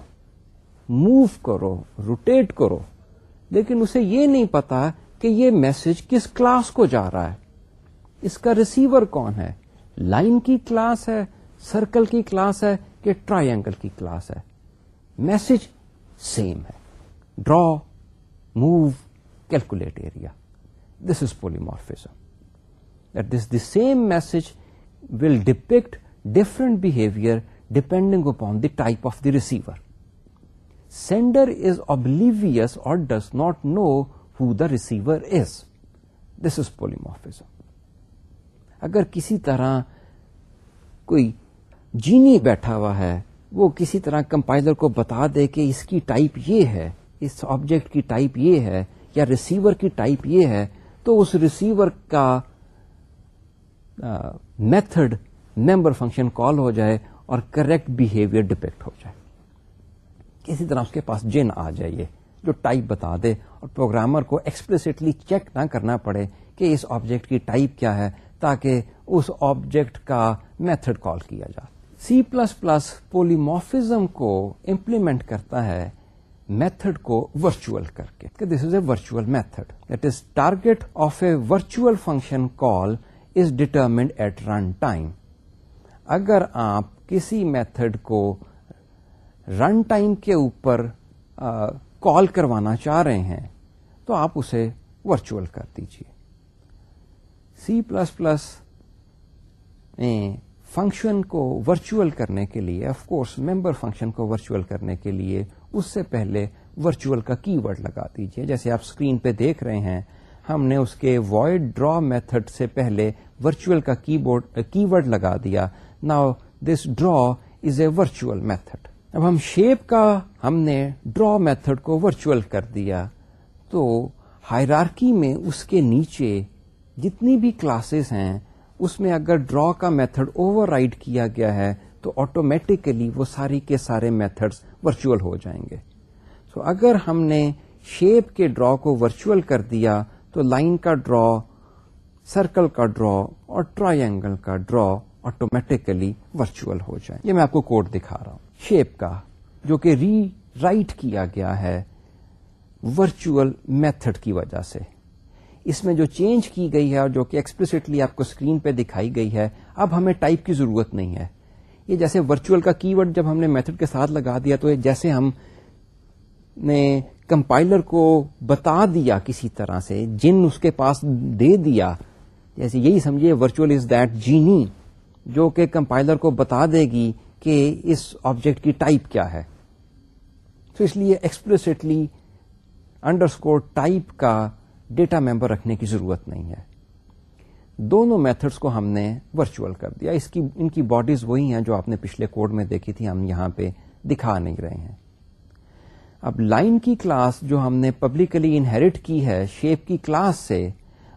موو کرو روٹیٹ کرو، لیکن اسے یہ نہیں پتا کہ یہ میسج کس کلاس کو جا رہا ہے۔ اس کا ریسیور کون ہے؟ لائن کی کلاس ہے سرکل کی کلاس ہے کہ ٹرائی اینگل کی کلاس ہے۔ میسج سیم ہے draw move calculate area this is polymorphism that this the same message will depict different behaviour depending upon the type of the receiver sender is oblivious اور does not know who the receiver is this is polymorphism اگر کسی طرح کوئی جینی بیٹھا ہوا ہے وہ کسی طرح کمپائلر کو بتا دے کہ اس کی ٹائپ یہ ہے، اس آبجیکٹ کی ٹائپ یہ ہے یا ریسیور کی ٹائپ یہ ہے، تو اس ریسیور کا میتھڈ ممبر فنکشن کال ہو جائے اور کریکٹ بہیویئر ڈپیکٹ ہو جائے۔ کسی طرح اس کے پاس جن آ جائیے جو ٹائپ بتا دے اور پروگرامر کو ایکسپلسٹلی چیک نہ کرنا پڑے کہ اس آبجیکٹ کی ٹائپ کیا ہے تاکہ اس آبجیکٹ کا میتھڈ کال کیا جائے سی پلس پلس پولیموفیزم کو امپلیمنٹ کرتا ہے میتھڈ کو ورچوئل کر کے this is a virtual method that is target of a virtual function call is determined at run time اگر آپ کسی میتھڈ کو رن ٹائم کے اوپر کال کروانا چاہ رہے ہیں، تو آپ اسے ورچوئل کر دیجیے سی پلس پلس فنکشن کو ورچوئل کرنے کے لیے آف کورس ممبر فنکشن کو ورچوئل کرنے کے لیے اس سے پہلے ورچوئل کا کی ورڈ لگا دیجیے جیسے آپ اسکرین پہ دیکھ رہے ہیں، ہم نے اس کے وائڈ ڈرا میتھڈ سے پہلے ورچوئل کا کی بورڈ کی ورڈ لگا دیا۔ نا دس draw is a virtual method اب ہم شیپ کا، ہم نے ڈرا میتھڈ کو ورچوئل کر دیا۔ تو ہائرارکی میں اس کے نیچے جتنی بھی کلاسز ہیں اس میں اگر ڈرا کا میتھڈ اوور رائڈ کیا گیا ہے، تو آٹومیٹیکلی وہ ساری کے سارے میتھڈس ورچوئل ہو جائیں گے۔ سو so اگر ہم نے شیپ کے ڈرا کو ورچوئل کر دیا، تو لائن کا ڈرا سرکل کا ڈرا اور ٹرائنگل کا ڈرا آٹومیٹیکلی ورچوئل ہو جائے یہ میں آپ کو کوڈ دکھا رہا ہوں۔ شیپ کا، جو کہ ری رائٹ کیا گیا ہے ورچوئل میتھڈ کی وجہ سے۔ اس میں جو چینج کی گئی ہے اور جو کہ ایکسپلسٹلی آپ کو اسکرین پہ دکھائی گئی ہے، اب ہمیں ٹائپ کی ضرورت نہیں ہے۔ یہ جیسے ورچوئل کا کی ورڈ جب ہم نے میتھڈ کے ساتھ لگا دیا تو جیسے ہم نے کمپائلر کو بتا دیا کسی طرح سے، جن اس کے پاس دے دیا۔ جیسے یہی سمجھیے ورچوئل از دیٹ جینی جو کہ کمپائلر کو بتا دے گی کہ اس آبجیکٹ کی ٹائپ کیا ہے۔ تو اس لیے ایکسپلسٹلی انڈر اسکور ٹائپ کا ڈیٹا ممبر رکھنے کی ضرورت نہیں ہے۔ دونوں میتھڈس کو ہم نے ورچوئل کر دیا۔ اس کی، ان کی باڈیز وہی ہیں جو آپ نے پچھلے کوڈ میں دیکھی تھی، ہم یہاں پہ دکھا نہیں رہے ہیں۔ اب لائن کی کلاس جو ہم نے پبلکلی انہیریٹ کی ہے شیپ کی کلاس سے،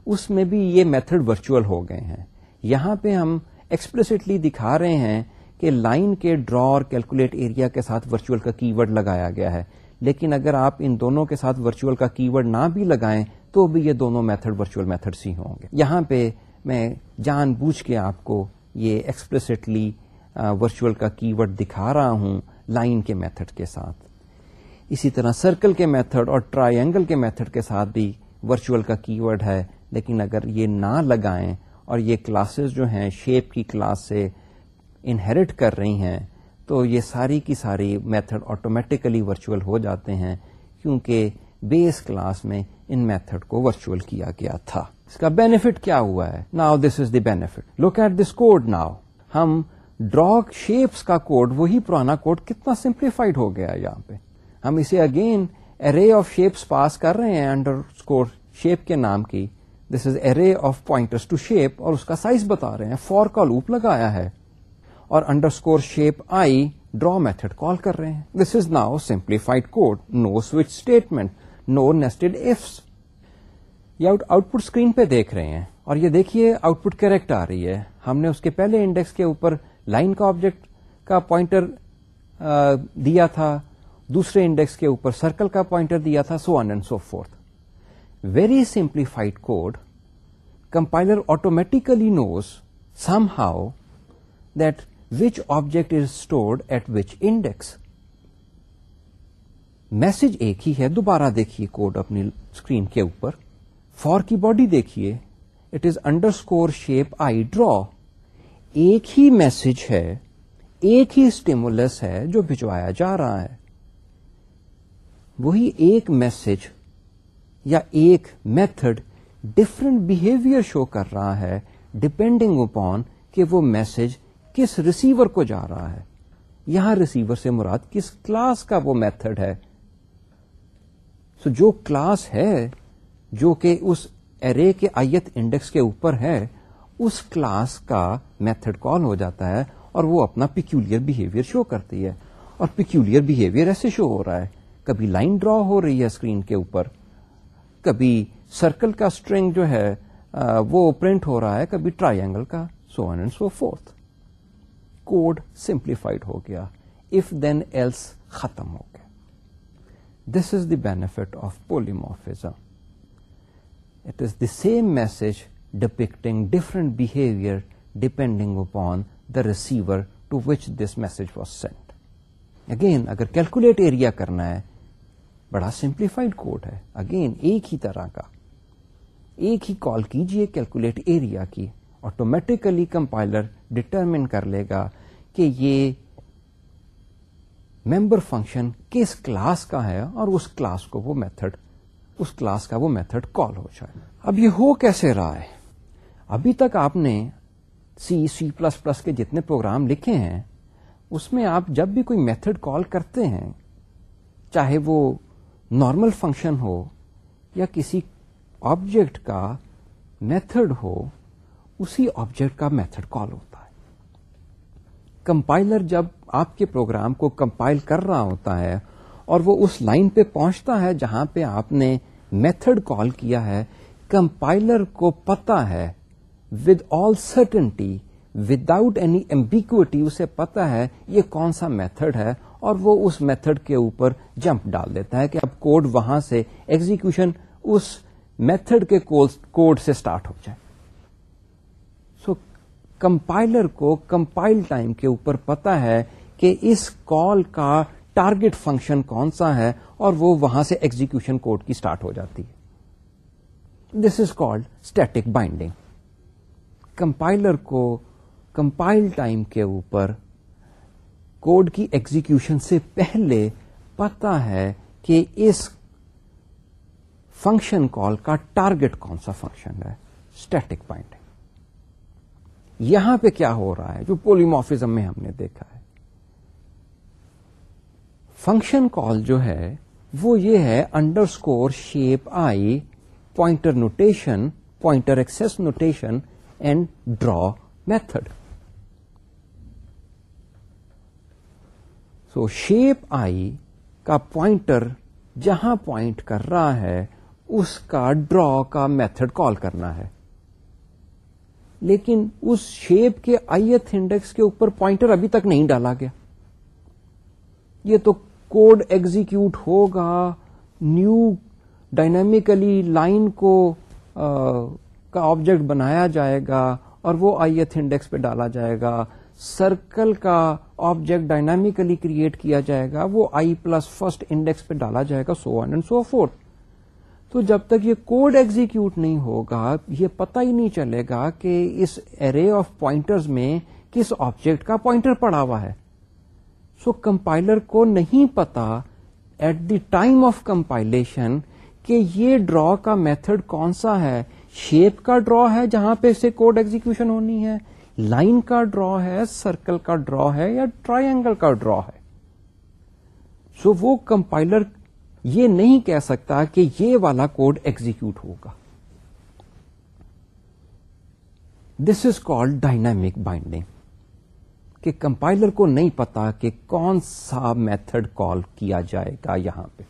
اس میں بھی یہ میتھڈ ورچوئل ہو گئے ہیں۔ یہاں پہ ہم ایکسپلسٹلی دکھا رہے ہیں کہ لائن کے ڈرا اور کیلکولیٹ ایریا کے ساتھ ورچوئل کا کی ورڈ لگایا گیا ہے۔ لیکن اگر آپ ان دونوں کے ساتھ ورچوئل کا کی ورڈ نہ بھی لگائیں، تو بھی یہ دونوں میتھڈ ورچوئل میتھڈ ہی ہوں گے۔ یہاں پہ میں جان بوجھ کے آپ کو یہ ایکسپلسٹلی ورچوئل کا کی ورڈ دکھا رہا ہوں لائن کے میتھڈ کے ساتھ۔ اسی طرح سرکل کے میتھڈ اور ٹرائنگل کے میتھڈ کے ساتھ بھی ورچوئل کا کی ورڈ ہے، لیکن اگر یہ نہ لگائیں اور یہ کلاسز جو ہیں شیپ کی کلاس سے انہیریٹ کر رہی ہیں تو یہ ساری کی ساری میتھڈ آٹومیٹیکلی ورچوئل ہو جاتے ہیں کیونکہ بیس کلاس میں ان میتھڈ کو ورچوئل کیا گیا تھا۔ اس کا بینیفٹ کیا ہوا ہے؟ Now this is the benefit look at this code now ہم ڈراگ شیپس کا کوڈ وہی پرانا کوڈ کتنا سمپلیفائڈ ہو گیا یہاں پہ۔ ہم اسے again array of shapes pass کر رہے ہیں انڈر اسکور شیپ کے نام کی۔ This is array of pointers to shape اور اس کا سائز بتا رہے ہیں۔ فور کا لوپ لگایا ہے۔ اور underscore shape I draw method call کر رہے ہیں۔ This is now simplified code no switch statement no nested ifs یہ آؤٹ پٹ اسکرین پہ دیکھ رہے ہیں۔ اور یہ دیکھیے آؤٹ پٹ کریکٹ آ رہی ہے۔ ہم نے اس کے پہلے انڈیکس کے اوپر لائن کا آبجیکٹ کا پوائنٹر دیا تھا۔ دوسرے انڈیکس کے اوپر سرکل کا پوائنٹر دیا تھا so on and so forth very simplified code compiler automatically knows somehow that which object is stored at which index message ایک ہی ہے دوبارہ دیکھیے کوڈ اپنی اسکرین کے اوپر. فور کی باڈی دیکھیے. It is underscore shape I draw ایک ہی میسج ہے ایک ہی اسٹیمولس ہے جو بھجوایا جا رہا ہے. وہی ایک میسج یا ایک میتھڈ ڈفرنٹ بہیویئر شو کر رہا ہے ڈپینڈنگ اپون کہ وہ میسج کس ریسیور کو جا رہا ہے؟ یہاں ریسیور سے مراد کس کلاس کا وہ میتھڈ ہے؟ سو so جو کلاس ہے، جو کہ اس ارے کے آیت انڈیکس کے اوپر ہے، اس کلاس کا میتھڈ کال ہو جاتا ہے؟ اور وہ اپنا پیکولر بہیویئر شو کرتی ہے۔ اور پیکولر بہیویئر ایسے شو ہو رہا ہے۔ کبھی لائن ڈرا ہو رہی ہے اسکرین کے اوپر، کبھی سرکل کا اسٹرنگ جو ہے وہ پرنٹ ہو رہا ہے، کبھی ٹرائنگل کا so and so forth code simplified ہو گیا اف دین ایلس ختم ہو گیا۔ This is the benefit of polymorphism it is the same message depicting different behaviour depending upon the receiver to which this message was sent again اگر calculate area کرنا ہے، بڑا simplified code ہے۔ Again ایک ہی طرح کا۔ ایک ہی کال کیجیے کیلکولیٹ ایریا کی۔ آٹومیٹیکلی کمپائلر ڈٹرمن کر لے گا کہ یہ ممبر فنکشن کس کلاس کا ہے اور اس کلاس کو وہ میتھڈ اس کلاس کا وہ میتھڈ کال ہو جائے۔ اب یہ ہو کیسے رہا ہے؟ ابھی تک آپ نے سی سی پلس پلس کے جتنے پروگرام لکھے ہیں، اس میں آپ جب بھی کوئی میتھڈ کال کرتے ہیں، چاہے وہ نارمل فنکشن ہو یا کسی آبجیکٹ کا میتھڈ ہو، اسی آبجیکٹ کا میتھڈ کال ہوتا کمپائلر جب آپ کے پروگرام کو کمپائل کر رہا ہوتا ہے اور وہ اس لائن پہ پہنچتا ہے جہاں پہ آپ نے میتھڈ کال کیا ہے کمپائلر کو پتا ہے with all certainty without any ambiguity اسے پتا ہے یہ کون سا میتھڈ ہے اور وہ اس میتھڈ کے اوپر جمپ ڈال دیتا ہے کہ اب کوڈ وہاں سے ایگزیکشن اس میتھڈ کے کوڈ سے اسٹارٹ ہو جائے۔ کمپائلر کو کمپائل ٹائم کے اوپر پتا ہے کہ اس کال کا ٹارگٹ فنکشن کون سا ہے اور وہ وہاں سے ایگزیکشن کوڈ کی اسٹارٹ ہو جاتی ہے۔ This is called static binding compiler کو کمپائل ٹائم کے اوپر کوڈ کی ایگزیکشن سے پہلے پتا ہے کہ اس فنکشن کال کا ٹارگٹ کون سا فنکشن ہے۔ اسٹیٹک بائنڈنگ یہاں پہ کیا ہو رہا ہے جو پولیموفیزم میں ہم نے دیکھا ہے؟ فنکشن کال جو ہے، وہ یہ ہے underscore shape I, pointer notation, pointer access notation and draw method. So shape I کا پوائنٹر جہاں پوائنٹ کر رہا ہے، اس کا ڈرا کا میتھڈ کال کرنا ہے۔ لیکن اس شیپ کے آئی ایتھ انڈیکس کے اوپر پوائنٹر ابھی تک نہیں ڈالا گیا۔ یہ تو کوڈ ایگزیکیوٹ ہوگا۔ نیو ڈائنامیکلی لائن کو کا آبجیکٹ بنایا جائے گا اور وہ آئی ایتھ انڈیکس پہ ڈالا جائے گا۔ سرکل کا آبجیکٹ ڈائنامیکلی کریٹ کیا جائے گا۔ وہ آئی پلس فرسٹ انڈیکس پہ ڈالا جائے گا so on and so forth تو جب تک یہ کوڈ ایگزیکیوٹ نہیں ہوگا یہ پتہ ہی نہیں چلے گا کہ اس ارے آف پوائنٹرز میں کس آبجیکٹ کا پوائنٹر پڑا ہوا ہے۔ سو so, کمپائلر کو نہیں پتا at the time of compilation کہ یہ ڈرا کا میتھڈ کون سا ہے۔ شیپ کا ڈرا ہے جہاں پہ اسے کوڈ ایگزیکشن ہونی ہے۔ لائن کا ڈرا ہے سرکل کا ڈرا ہے یا ٹرائی اینگل کا ڈرا ہے۔ سو so, وہ کمپائلر یہ نہیں کہہ سکتا کہ یہ والا کوڈ ایگزیکیوٹ ہوگا۔ This is called dynamic binding کہ کمپائلر کو نہیں پتا کہ کون سا میتھڈ کال کیا جائے گا یہاں پہ۔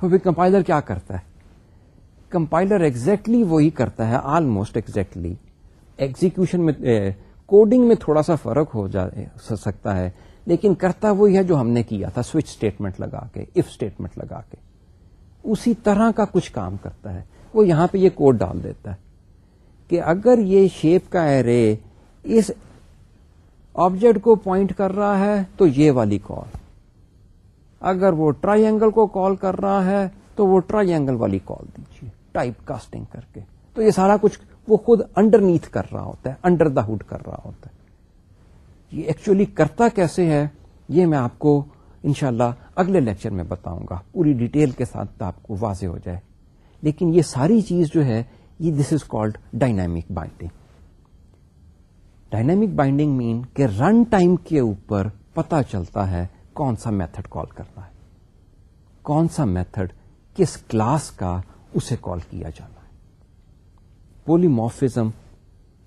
پھر کمپائلر کیا کرتا ہے؟ کمپائلر ایگزیکٹلی وہی کرتا ہے آلموسٹ ایگزیکٹلی ایگزیکشن میں eh, کوڈنگ میں تھوڑا سا فرق ہو جا سکتا ہے۔ لیکن کرتا وہی ہے جو ہم نے کیا تھا سوئچ اسٹیٹمنٹ لگا کے اف اسٹیٹمنٹ لگا کے۔ اسی طرح کا کچھ کام کرتا ہے۔ وہ یہاں پہ یہ کوڈ ڈال دیتا ہے کہ اگر یہ شیپ کا ایرے اس آبجیکٹ کو پوائنٹ کر رہا ہے تو یہ والی کال اگر وہ ٹرائی اینگل کو کال کر رہا ہے تو وہ ٹرائی اینگل والی کال دیجیے۔ ٹائپ کاسٹنگ کر کے۔ تو یہ سارا کچھ وہ خود انڈر نیتھ کر رہا ہوتا ہے انڈر دا ہڈ کر رہا ہوتا ہے۔ یہ ایکچولی کرتا کیسے ہے، یہ میں آپ کو انشاءاللہ اگلے لیکچر میں بتاؤں گا۔ پوری ڈیٹیل کے ساتھ آپ کو واضح ہو جائے۔ لیکن یہ ساری چیز جو ہے، یہ this is called dynamic binding dynamic binding mean کہ رن ٹائم کے اوپر پتا چلتا ہے کون سا میتھڈ کال کرنا ہے۔ کون سا میتھڈ کس کلاس کا اسے کال کیا جانا ہے۔ پولیموفزم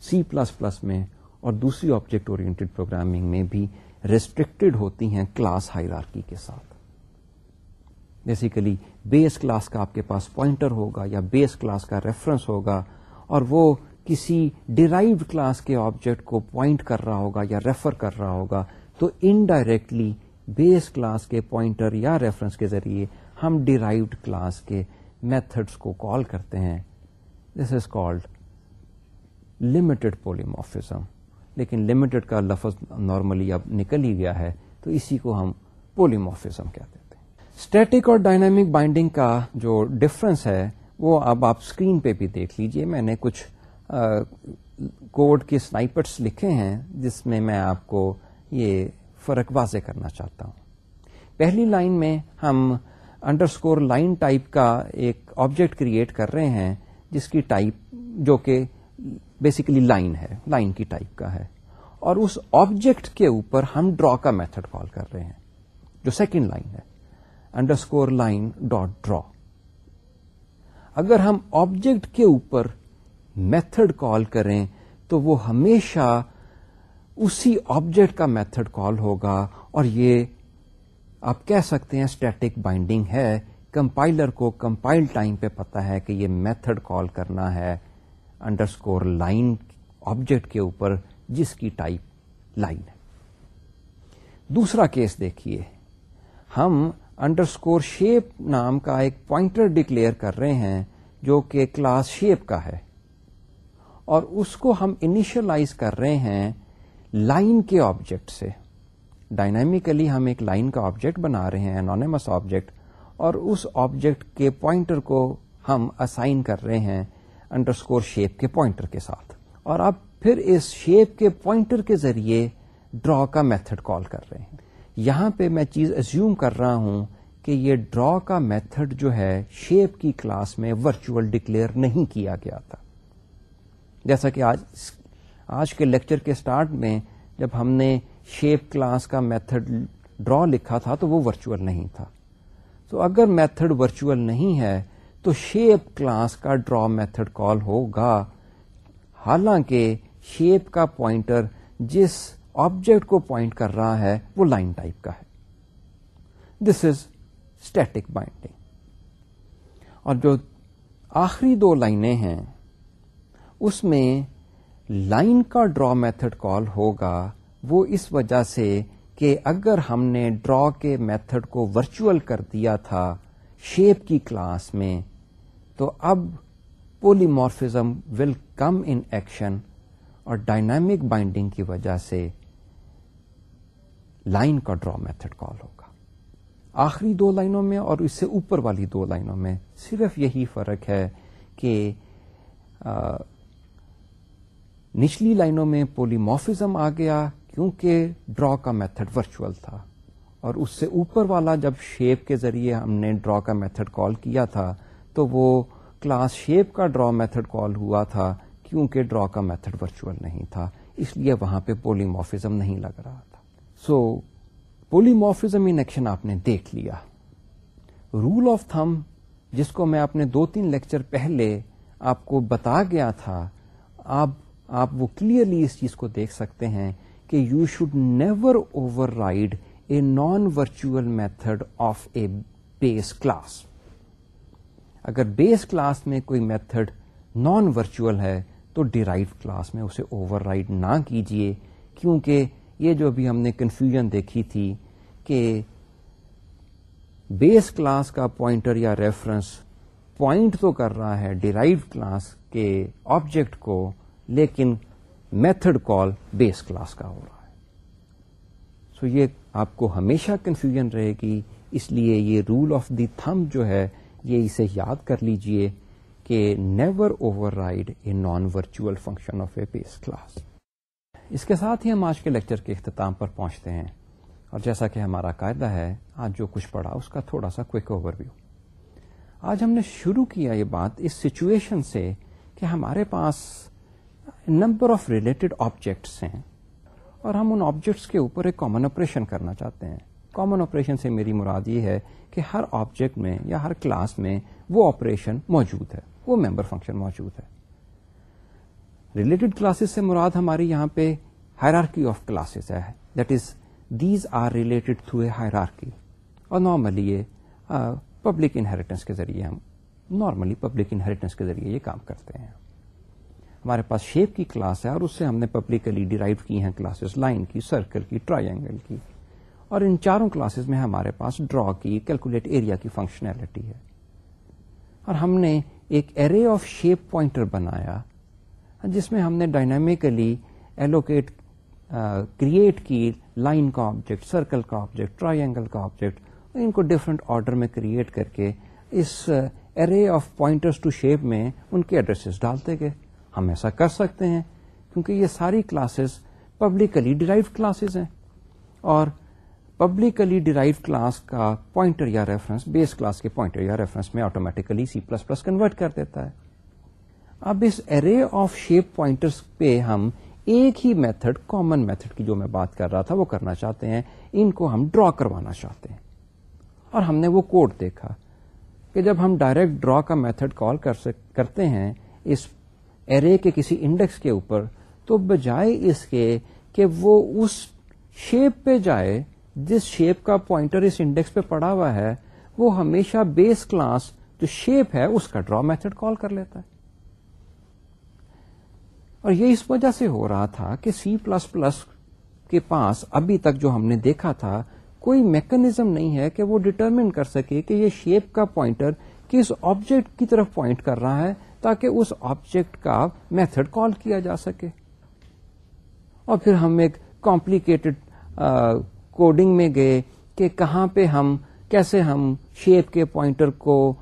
سی پلس پلس میں اور دوسری آبجیکٹ اورینٹیڈ پروگرامنگ میں بھی ریسٹرکٹیڈ ہوتی ہیں کلاس ہائرارکی کے ساتھ۔ بیسیکلی بیس کلاس کا آپ کے پاس پوائنٹر ہوگا یا بیس کلاس کا ریفرنس ہوگا اور وہ کسی ڈیرائیوڈ کلاس کے آبجیکٹ کو پوائنٹ کر رہا ہوگا یا ریفر کر رہا ہوگا تو انڈائریکٹلی بیس کلاس کے پوائنٹر یا ریفرنس کے ذریعے ہم ڈیرائیوڈ کلاس کے میتھڈس کو کال کرتے ہیں۔ This is called limited polymorphism لیکن لمیٹڈ کا لفظ نارملی اب نکل ہی گیا ہے، تو اسی کو ہم پولیموفیزم کہتے ہیں۔ اسٹیٹک اور ڈائنامک بائنڈنگ کا جو ڈفرنس ہے، وہ اب آپ اسکرین پہ بھی دیکھ لیجیے۔ میں نے کچھ کوڈ کے سنائپرس لکھے ہیں، جس میں میں آپ کو یہ فرق واضح کرنا چاہتا ہوں۔ پہلی لائن میں ہم انڈر اسکور لائن ٹائپ کا ایک آبجیکٹ کریٹ کر رہے ہیں، جس کی ٹائپ جو کہ بیسیکلی لائن ہے لائن کی ٹائپ کا ہے. اور اس آبجیکٹ کے اوپر ہم ڈرا کا میتھڈ کال کر رہے ہیں، جو سیکنڈ لائن ہے. Underscore line dot draw اگر ہم آبجیکٹ کے اوپر میتھڈ کال کریں، تو وہ ہمیشہ اسی آبجیکٹ کا میتھڈ کال ہوگا. اور یہ آپ کہہ سکتے ہیں اسٹیٹک بائنڈنگ ہے. کمپائلر کو کمپائل ٹائم پہ پتا ہے کہ یہ میتھڈ کال کرنا ہے. انڈر اسکور لائن آبجیکٹ کے اوپر جس کی ٹائپ لائن ہے۔ دوسرا کیس دیکھیے۔ ہم انڈر اسکور شیپ نام کا ایک پوائنٹر ڈکلیئر کر رہے ہیں جو کہ کلاس شیپ کا ہے۔ اور اس کو ہم انیشلائز کر رہے ہیں لائن کے آبجیکٹ سے۔ ڈائنامیکلی ہم ایک لائن کا آبجیکٹ بنا رہے ہیں انانیمس آبجیکٹ اور اس آبجیکٹ کے پوائنٹر کو ہم اسائن کر رہے ہیں انڈر اسکور شیپ کے پوائنٹر کے ساتھ۔ اور اب پھر اس شیپ کے پوائنٹر کے ذریعے ڈرا کا میتھڈ کال کر رہے ہیں۔ یہاں پہ میں چیز ایزیوم کر رہا ہوں کہ یہ ڈرا کا میتھڈ جو ہے شیپ کی کلاس میں ورچوئل ڈکلیئر نہیں کیا گیا تھا۔ جیسا کہ آج آج کے لیکچر کے سٹارٹ میں جب ہم نے شیپ کلاس کا میتھڈ ڈرا لکھا تھا تو وہ ورچوئل نہیں تھا۔ تو اگر میتھڈ ورچوئل نہیں ہے تو شیپ کلاس کا ڈرا میتھڈ کال ہوگا۔ حالانکہ شیپ کا پوائنٹر جس آبجیکٹ کو پوائنٹ کر رہا ہے وہ لائن ٹائپ کا ہے۔ دس از اسٹیٹک بائنڈنگ اور جو آخری دو لائنیں ہیں، اس میں لائن کا ڈرا میتھڈ کال ہوگا۔ وہ اس وجہ سے کہ اگر ہم نے ڈرا کے میتھڈ کو ورچوئل کر دیا تھا شیپ کی کلاس میں، تو اب polymorphism will come in action اور ڈائنامک بائنڈنگ کی وجہ سے لائن کا ڈرا میتھڈ کال ہوگا۔ آخری دو لائنوں میں اور اس سے اوپر والی دو لائنوں میں صرف یہی فرق ہے کہ نچلی لائنوں میں پولیموفزم آ گیا کیونکہ ڈرا کا میتھڈ ورچوئل تھا۔ اور اس سے اوپر والا جب شیپ کے ذریعے ہم نے ڈرا کا میتھڈ کال کیا تھا، تو وہ کلاس شیپ کا ڈرا میتھڈ کال ہوا تھا، کیونکہ ڈرا کا میتھڈ ورچوئل نہیں تھا، اس لیے وہاں پہ پولیموفزم نہیں لگ رہا تھا۔ سو پولیموفزم ان ایکشن آپ نے دیکھ لیا۔ رول آف تھم جس کو میں اپنے دو تین لیکچر پہلے آپ کو بتا گیا تھا، اب آپ وہ کلیئرلی اس چیز کو دیکھ سکتے ہیں کہ you should never override a non virtual method of a base class اگر بیس کلاس میں کوئی میتھڈ نان ورچوئل ہے، تو ڈیرائیو کلاس میں اسے اوور رائڈ نہ کیجیے کیونکہ یہ جو ابھی ہم نے کنفیوژن دیکھی تھی کہ بیس کلاس کا پوائنٹر یا ریفرنس پوائنٹ تو کر رہا ہے ڈیرائیو کلاس کے آبجیکٹ کو، لیکن میتھڈ کال بیس کلاس کا ہو رہا سو so یہ آپ کو ہمیشہ کنفیوژن رہے گی۔ اس لیے یہ رول آف دی تھم جو ہے، یہ اسے یاد کر لیجیے کہ never override a non virtual function of a base class اس کے ساتھ ہی ہم آج کے لیکچر کے اختتام پر پہنچتے ہیں۔ اور جیسا کہ ہمارا قاعدہ ہے، آج جو کچھ پڑھا، اس کا تھوڑا سا کوئک اوور ویو آج ہم نے شروع کیا یہ بات اس سچویشن سے کہ ہمارے پاس نمبر آف ریلیٹڈ آبجیکٹس ہیں۔ اور ہم ان آبجیکٹس کے اوپر ایک کامن آپریشن کرنا چاہتے ہیں۔ کامن آپریشن سے میری مراد یہ ہے کہ ہر آبجیکٹ میں یا ہر کلاس میں وہ آپریشن موجود ہے۔ وہ ممبر فنکشن موجود ہے۔ ریلیٹڈ کلاسز سے مراد ہماری یہاں پہ ہائرارکی آف کلاسز ہے۔ That is these are related through a hierarchy اور نارملی یہ پبلک انہیریٹنس کے ذریعے ہم نارملی پبلک انہیریٹنس کے ذریعے یہ کام کرتے ہیں۔ ہمارے پاس شیپ کی کلاس ہے اور اس سے ہم نے پبلکلی ڈیرائیو کی ہیں کلاسز لائن کی سرکل کی ٹرائی اینگل کی۔ اور ان چاروں کلاسز میں ہمارے پاس ڈرا کی کیلکولیٹ ایریا کی فنکشنلٹی ہے۔ اور ہم نے ایک ارے آف شیپ پوائنٹر بنایا، جس میں ہم نے ڈائنامیکلی ایلوکیٹ کریٹ کی لائن کا آبجیکٹ سرکل کا آبجیکٹ ٹرائی اینگل کا آبجیکٹ ان کو ڈفرنٹ آرڈر میں کریٹ کر کے اس array of pointers to shape میں ان کے ایڈریسز ڈالتے گئے۔ ہم ایسا کر سکتے ہیں کیونکہ یہ ساری کلاسز پبلکلی ڈرائیو کلاسز ہیں اور پبلکلی ڈرائیو کلاس کا پوائنٹر یا ریفرنس بیس کلاس کے پوائنٹر یا ریفرنس میں automatically C plus plus convert کر دیتا ہے۔ اب اس ارے آف شیپ پوائنٹرس پہ ہم ایک ہی میتھڈ کامن میتھڈ کی جو میں بات کر رہا تھا وہ کرنا چاہتے ہیں، ان کو ہم ڈرا کروانا چاہتے ہیں۔ اور ہم نے وہ کوڈ دیکھا کہ جب ہم ڈائریکٹ ڈرا کا میتھڈ کال کرتے ہیں، اس ارے کے کسی انڈیکس کے اوپر، تو بجائے اس کے کہ وہ اس شیپ پہ جائے، جس شیپ کا پوائنٹر اس انڈیکس پہ پڑا ہوا ہے، وہ ہمیشہ بیس کلاس جو شیپ ہے، اس کا ڈرا میتھڈ کال کر لیتا ہے۔ اور یہ اس وجہ سے ہو رہا تھا کہ سی پلس پلس کے پاس ابھی تک جو ہم نے دیکھا تھا، کوئی میکنیزم نہیں ہے کہ وہ ڈٹرمن کر سکے کہ یہ شیپ کا پوائنٹر کس آبجیکٹ کی طرف پوائنٹ کر رہا ہے تاکہ اس آبجیکٹ کا میتھڈ کال کیا جا سکے۔ اور پھر ہم ایک کمپلیکیٹڈ کوڈنگ میں گئے کہ کہاں پہ ہم، کیسے ہم شیپ کے پوائنٹر کو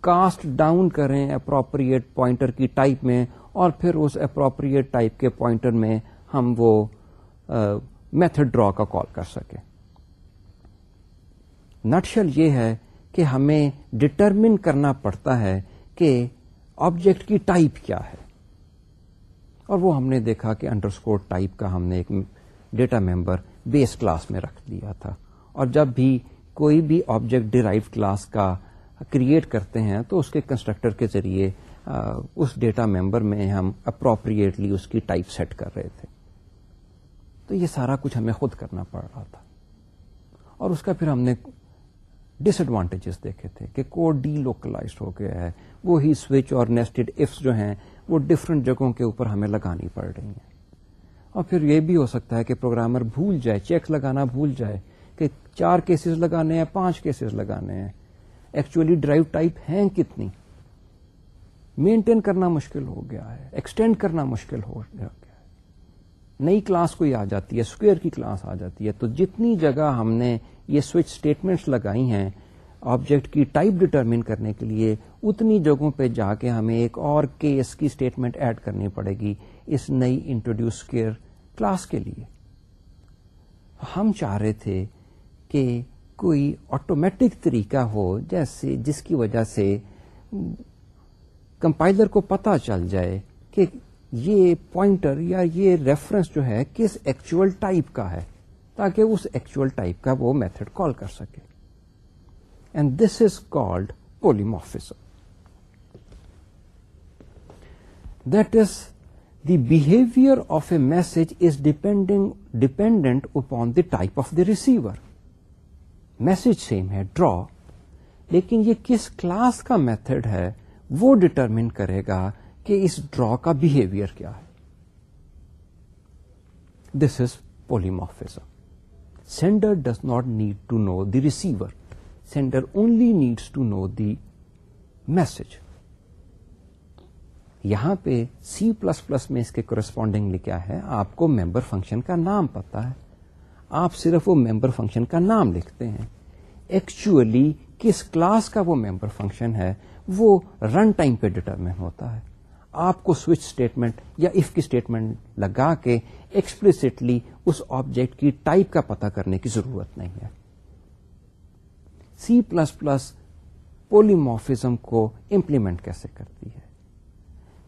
کاسٹ ڈاؤن کریں اپروپریٹ پوائنٹر کی ٹائپ میں، اور پھر اس اپروپریٹ ٹائپ کے پوائنٹر میں ہم وہ میتھڈ ڈرا کا کال کر سکیں۔ نٹشل یہ ہے کہ ہمیں ڈٹرمن کرنا پڑتا ہے کہ آبجیکٹ کی ٹائپ کیا ہے؟ اور وہ ہم نے دیکھا کہ انڈرسکور ٹائپ کا ہم نے ایک ڈیٹا ممبر بیس کلاس میں رکھ دیا تھا۔ اور جب بھی کوئی بھی آبجیکٹ ڈیرائیو کلاس کا کریٹ کرتے ہیں تو اس کے کنسٹرکٹر کے ذریعے اس ڈیٹا ممبر میں ہم اپروپریٹلی اس کی ٹائپ سیٹ کر رہے تھے۔ تو یہ سارا کچھ ہمیں خود کرنا پڑ رہا تھا۔ اور اس کا پھر ہم نے ڈس ایڈوانٹیجز دیکھے تھے کہ کوڈ ڈی لوکلائزڈ ہو گیا ہے۔ وہی سوئچ اور نیسٹڈ ایفس جو ہیں، وہ ڈفرنٹ جگہوں کے اوپر ہمیں لگانی پڑ رہی ہیں۔ اور پھر یہ بھی ہو سکتا ہے کہ پروگرامر بھول جائے چیک لگانا بھول جائے کہ چار کیسز لگانے ہیں، پانچ کیسز لگانے ہیں۔ ایکچولی ڈرائیو ٹائپ ہیں کتنی؟ مینٹین کرنا مشکل ہو گیا ہے ایکسٹینڈ کرنا مشکل ہو گیا ہے۔ نئی کلاس کوئی آ جاتی ہے اسکوئر کی کلاس آ جاتی ہے۔ تو جتنی جگہ ہم نے یہ سوئچ اسٹیٹمنٹس لگائی ہیں آبجیکٹ کی ٹائپ ڈٹرمن کرنے کے لیے، اتنی جگہوں پہ جا کے ہمیں ایک اور کیس کی اسٹیٹمنٹ ایڈ کرنی پڑے گی اس نئی انٹروڈیوس کیئر کلاس کے لیے۔ ہم چاہ رہے تھے کہ کوئی آٹومیٹک طریقہ ہو جیسے جس کی وجہ سے کمپائلر کو پتا چل جائے کہ یہ پوائنٹر یا یہ ریفرنس جو ہے کس ایکچوئل ٹائپ کا ہے۔ تاکہ اس ایکچوئل ٹائپ کا وہ میتھڈ کال کر سکے۔ And this is called polymorphism that is the behaviour of a message is depending dependent upon the type of the receiver message same ہے ڈرا لیکن یہ کس کلاس کا میتھڈ ہے وہ ڈٹرمن کرے گا کہ اس ڈرا کا بہیویئر کیا ہے this is polymorphism sender does not need to know the receiver sender only needs to know the message یہاں پہ سی پلس پلس میں اس کے کورسپونڈنگ لکھا ہے، آپ کو ممبر فنکشن کا نام پتا ہے۔ آپ صرف وہ ممبر فنکشن کا نام لکھتے ہیں۔ ایکچولی کس کلاس کا وہ ممبر فنکشن ہے، وہ رن ٹائم پہ ڈٹرمن ہوتا ہے۔ آپ کو سوئچ اسٹیٹمنٹ یا اف کی اسٹیٹمنٹ لگا کے ایکسپلسٹلی اس آبجیکٹ کی ٹائپ کا پتا کرنے کی ضرورت نہیں ہے۔ سی پلس پلس پولیموفیزم کو امپلیمنٹ کیسے کرتی ہے؟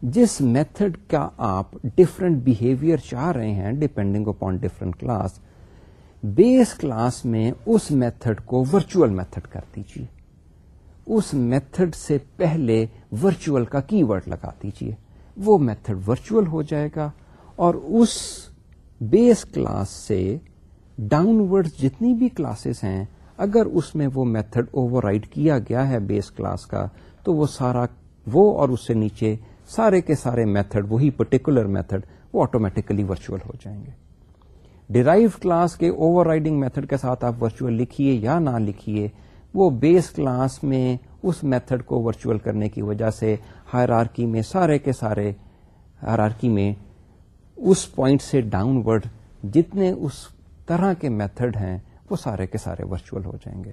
جس میتھڈ کا آپ ڈفرنٹ بہیویئر چاہ رہے ہیں depending upon different class base class میں اس میتھڈ کو ورچوئل میتھڈ کر دیجیے۔ اس میتھڈ سے پہلے ورچوئل کا کی ورڈ لگا دیجیے وہ میتھڈ ورچوئل ہو جائے گا اور اس بیس کلاس سے ڈاؤن ورڈ جتنی بھی کلاسز ہیں، اگر اس میں وہ میتھڈ اوور کیا گیا ہے بیس کلاس کا، تو وہ سارا وہ اور اس سے نیچے سارے کے سارے میتھڈ، وہی پرٹیکولر میتھڈ، وہ آٹومیٹکلی ورچوئل ہو جائیں گے۔ ڈیرائیو کلاس کے اوور رائڈنگ میتھڈ کے ساتھ آپ ورچوئل لکھیے یا نہ لکھیے، وہ بیس کلاس میں اس میتھڈ کو ورچوئل کرنے کی وجہ سے ہائرارکی میں سارے کے سارے ہائرارکی میں اس پوائنٹ سے ڈاؤن ورڈ جتنے اس طرح کے میتھڈ ہیں، وہ سارے کے سارے ورچوئل ہو جائیں گے۔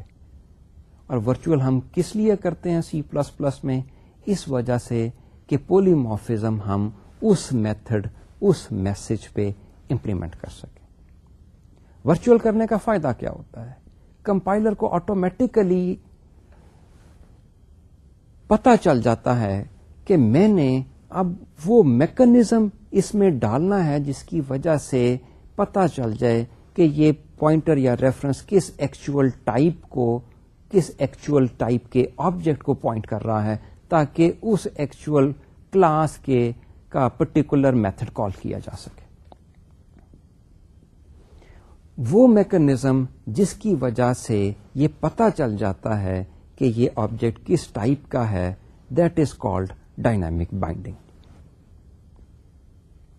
اور ورچوئل ہم کس لیے کرتے ہیں سی پلس پلس میں؟ اس وجہ سے کہ پولیموفیزم ہم اس میتھڈ، اس میسج پہ امپلیمنٹ کر سکیں۔ ورچوئل کرنے کا فائدہ کیا ہوتا ہے؟ کمپائلر کو آٹومیٹیکلی پتا چل جاتا ہے کہ میں نے اب وہ میکنزم اس میں ڈالنا ہے جس کی وجہ سے پتا چل جائے کہ یہ پوائنٹر یا ریفرنس کس ایکچوئل ٹائپ کو، کس ایکچوئل ٹائپ کے آبجیکٹ کو پوائنٹ کر رہا ہے تاکہ اس ایکچوئل کلاس کے کا پرٹیکولر میتھڈ کال کیا جا سکے۔ وہ میکنزم جس کی وجہ سے یہ پتا چل جاتا ہے کہ یہ آبجیکٹ کس ٹائپ کا ہے that is called dynamic binding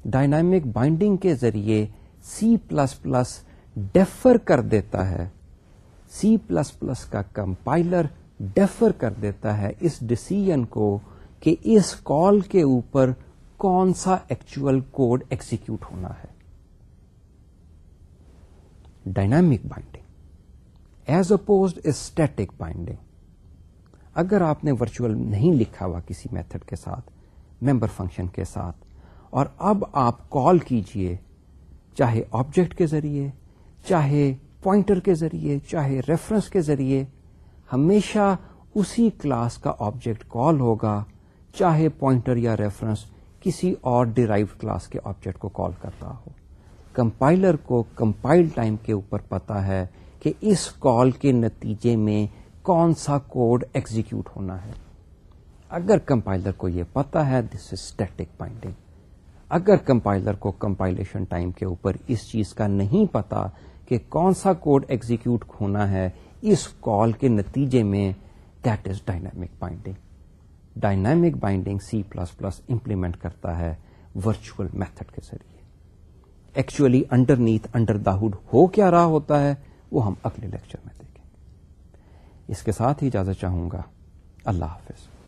dynamic binding کے ذریعے سی پلس پلس ڈیفر کر دیتا ہے. سی پلس پلس کا کمپائلر ڈیفر کر دیتا ہے اس ڈسیزن کو کہ اس کال کے اوپر کون سا ایکچوئل کوڈ ایکسیکیوٹ ہونا ہے. Dynamic binding as opposed static binding اگر آپ نے ورچوئل نہیں لکھا ہوا کسی میتھڈ کے ساتھ، ممبر فنکشن کے ساتھ، اور اب آپ کال کیجیے، چاہے آبجیکٹ کے ذریعے، چاہے پوائنٹر کے ذریعے، چاہے ریفرنس کے ذریعے، ہمیشہ اسی کلاس کا آبجیکٹ کال ہوگا، چاہے پوائنٹر یا ریفرنس کسی اور ڈیرائیو کلاس کے آبجیکٹ کو کال کر رہا ہو۔ کمپائلر کو کمپائل ٹائم کے اوپر پتا ہے کہ اس کال کے نتیجے میں کون سا کوڈ ایگزیکیوٹ ہونا ہے۔ اگر کمپائلر کو یہ پتا ہے دس از اسٹیٹک بائنڈنگ اگر کمپائلر کو کمپائلیشن ٹائم کے اوپر اس چیز کا نہیں پتا کہ کون سا کوڈ ایگزیکیوٹ ہونا ہے، اس کال کے نتیجے میں that is dynamic binding dynamic binding C plus plus implement کرتا ہے ورچوئل میتھڈ کے ذریعے۔ Actually underneath under the hood ہو کیا رہا ہوتا ہے، وہ ہم اگلے لیکچر میں اس کے ساتھ ہی اجازت چاہوں گا۔ اللہ حافظ۔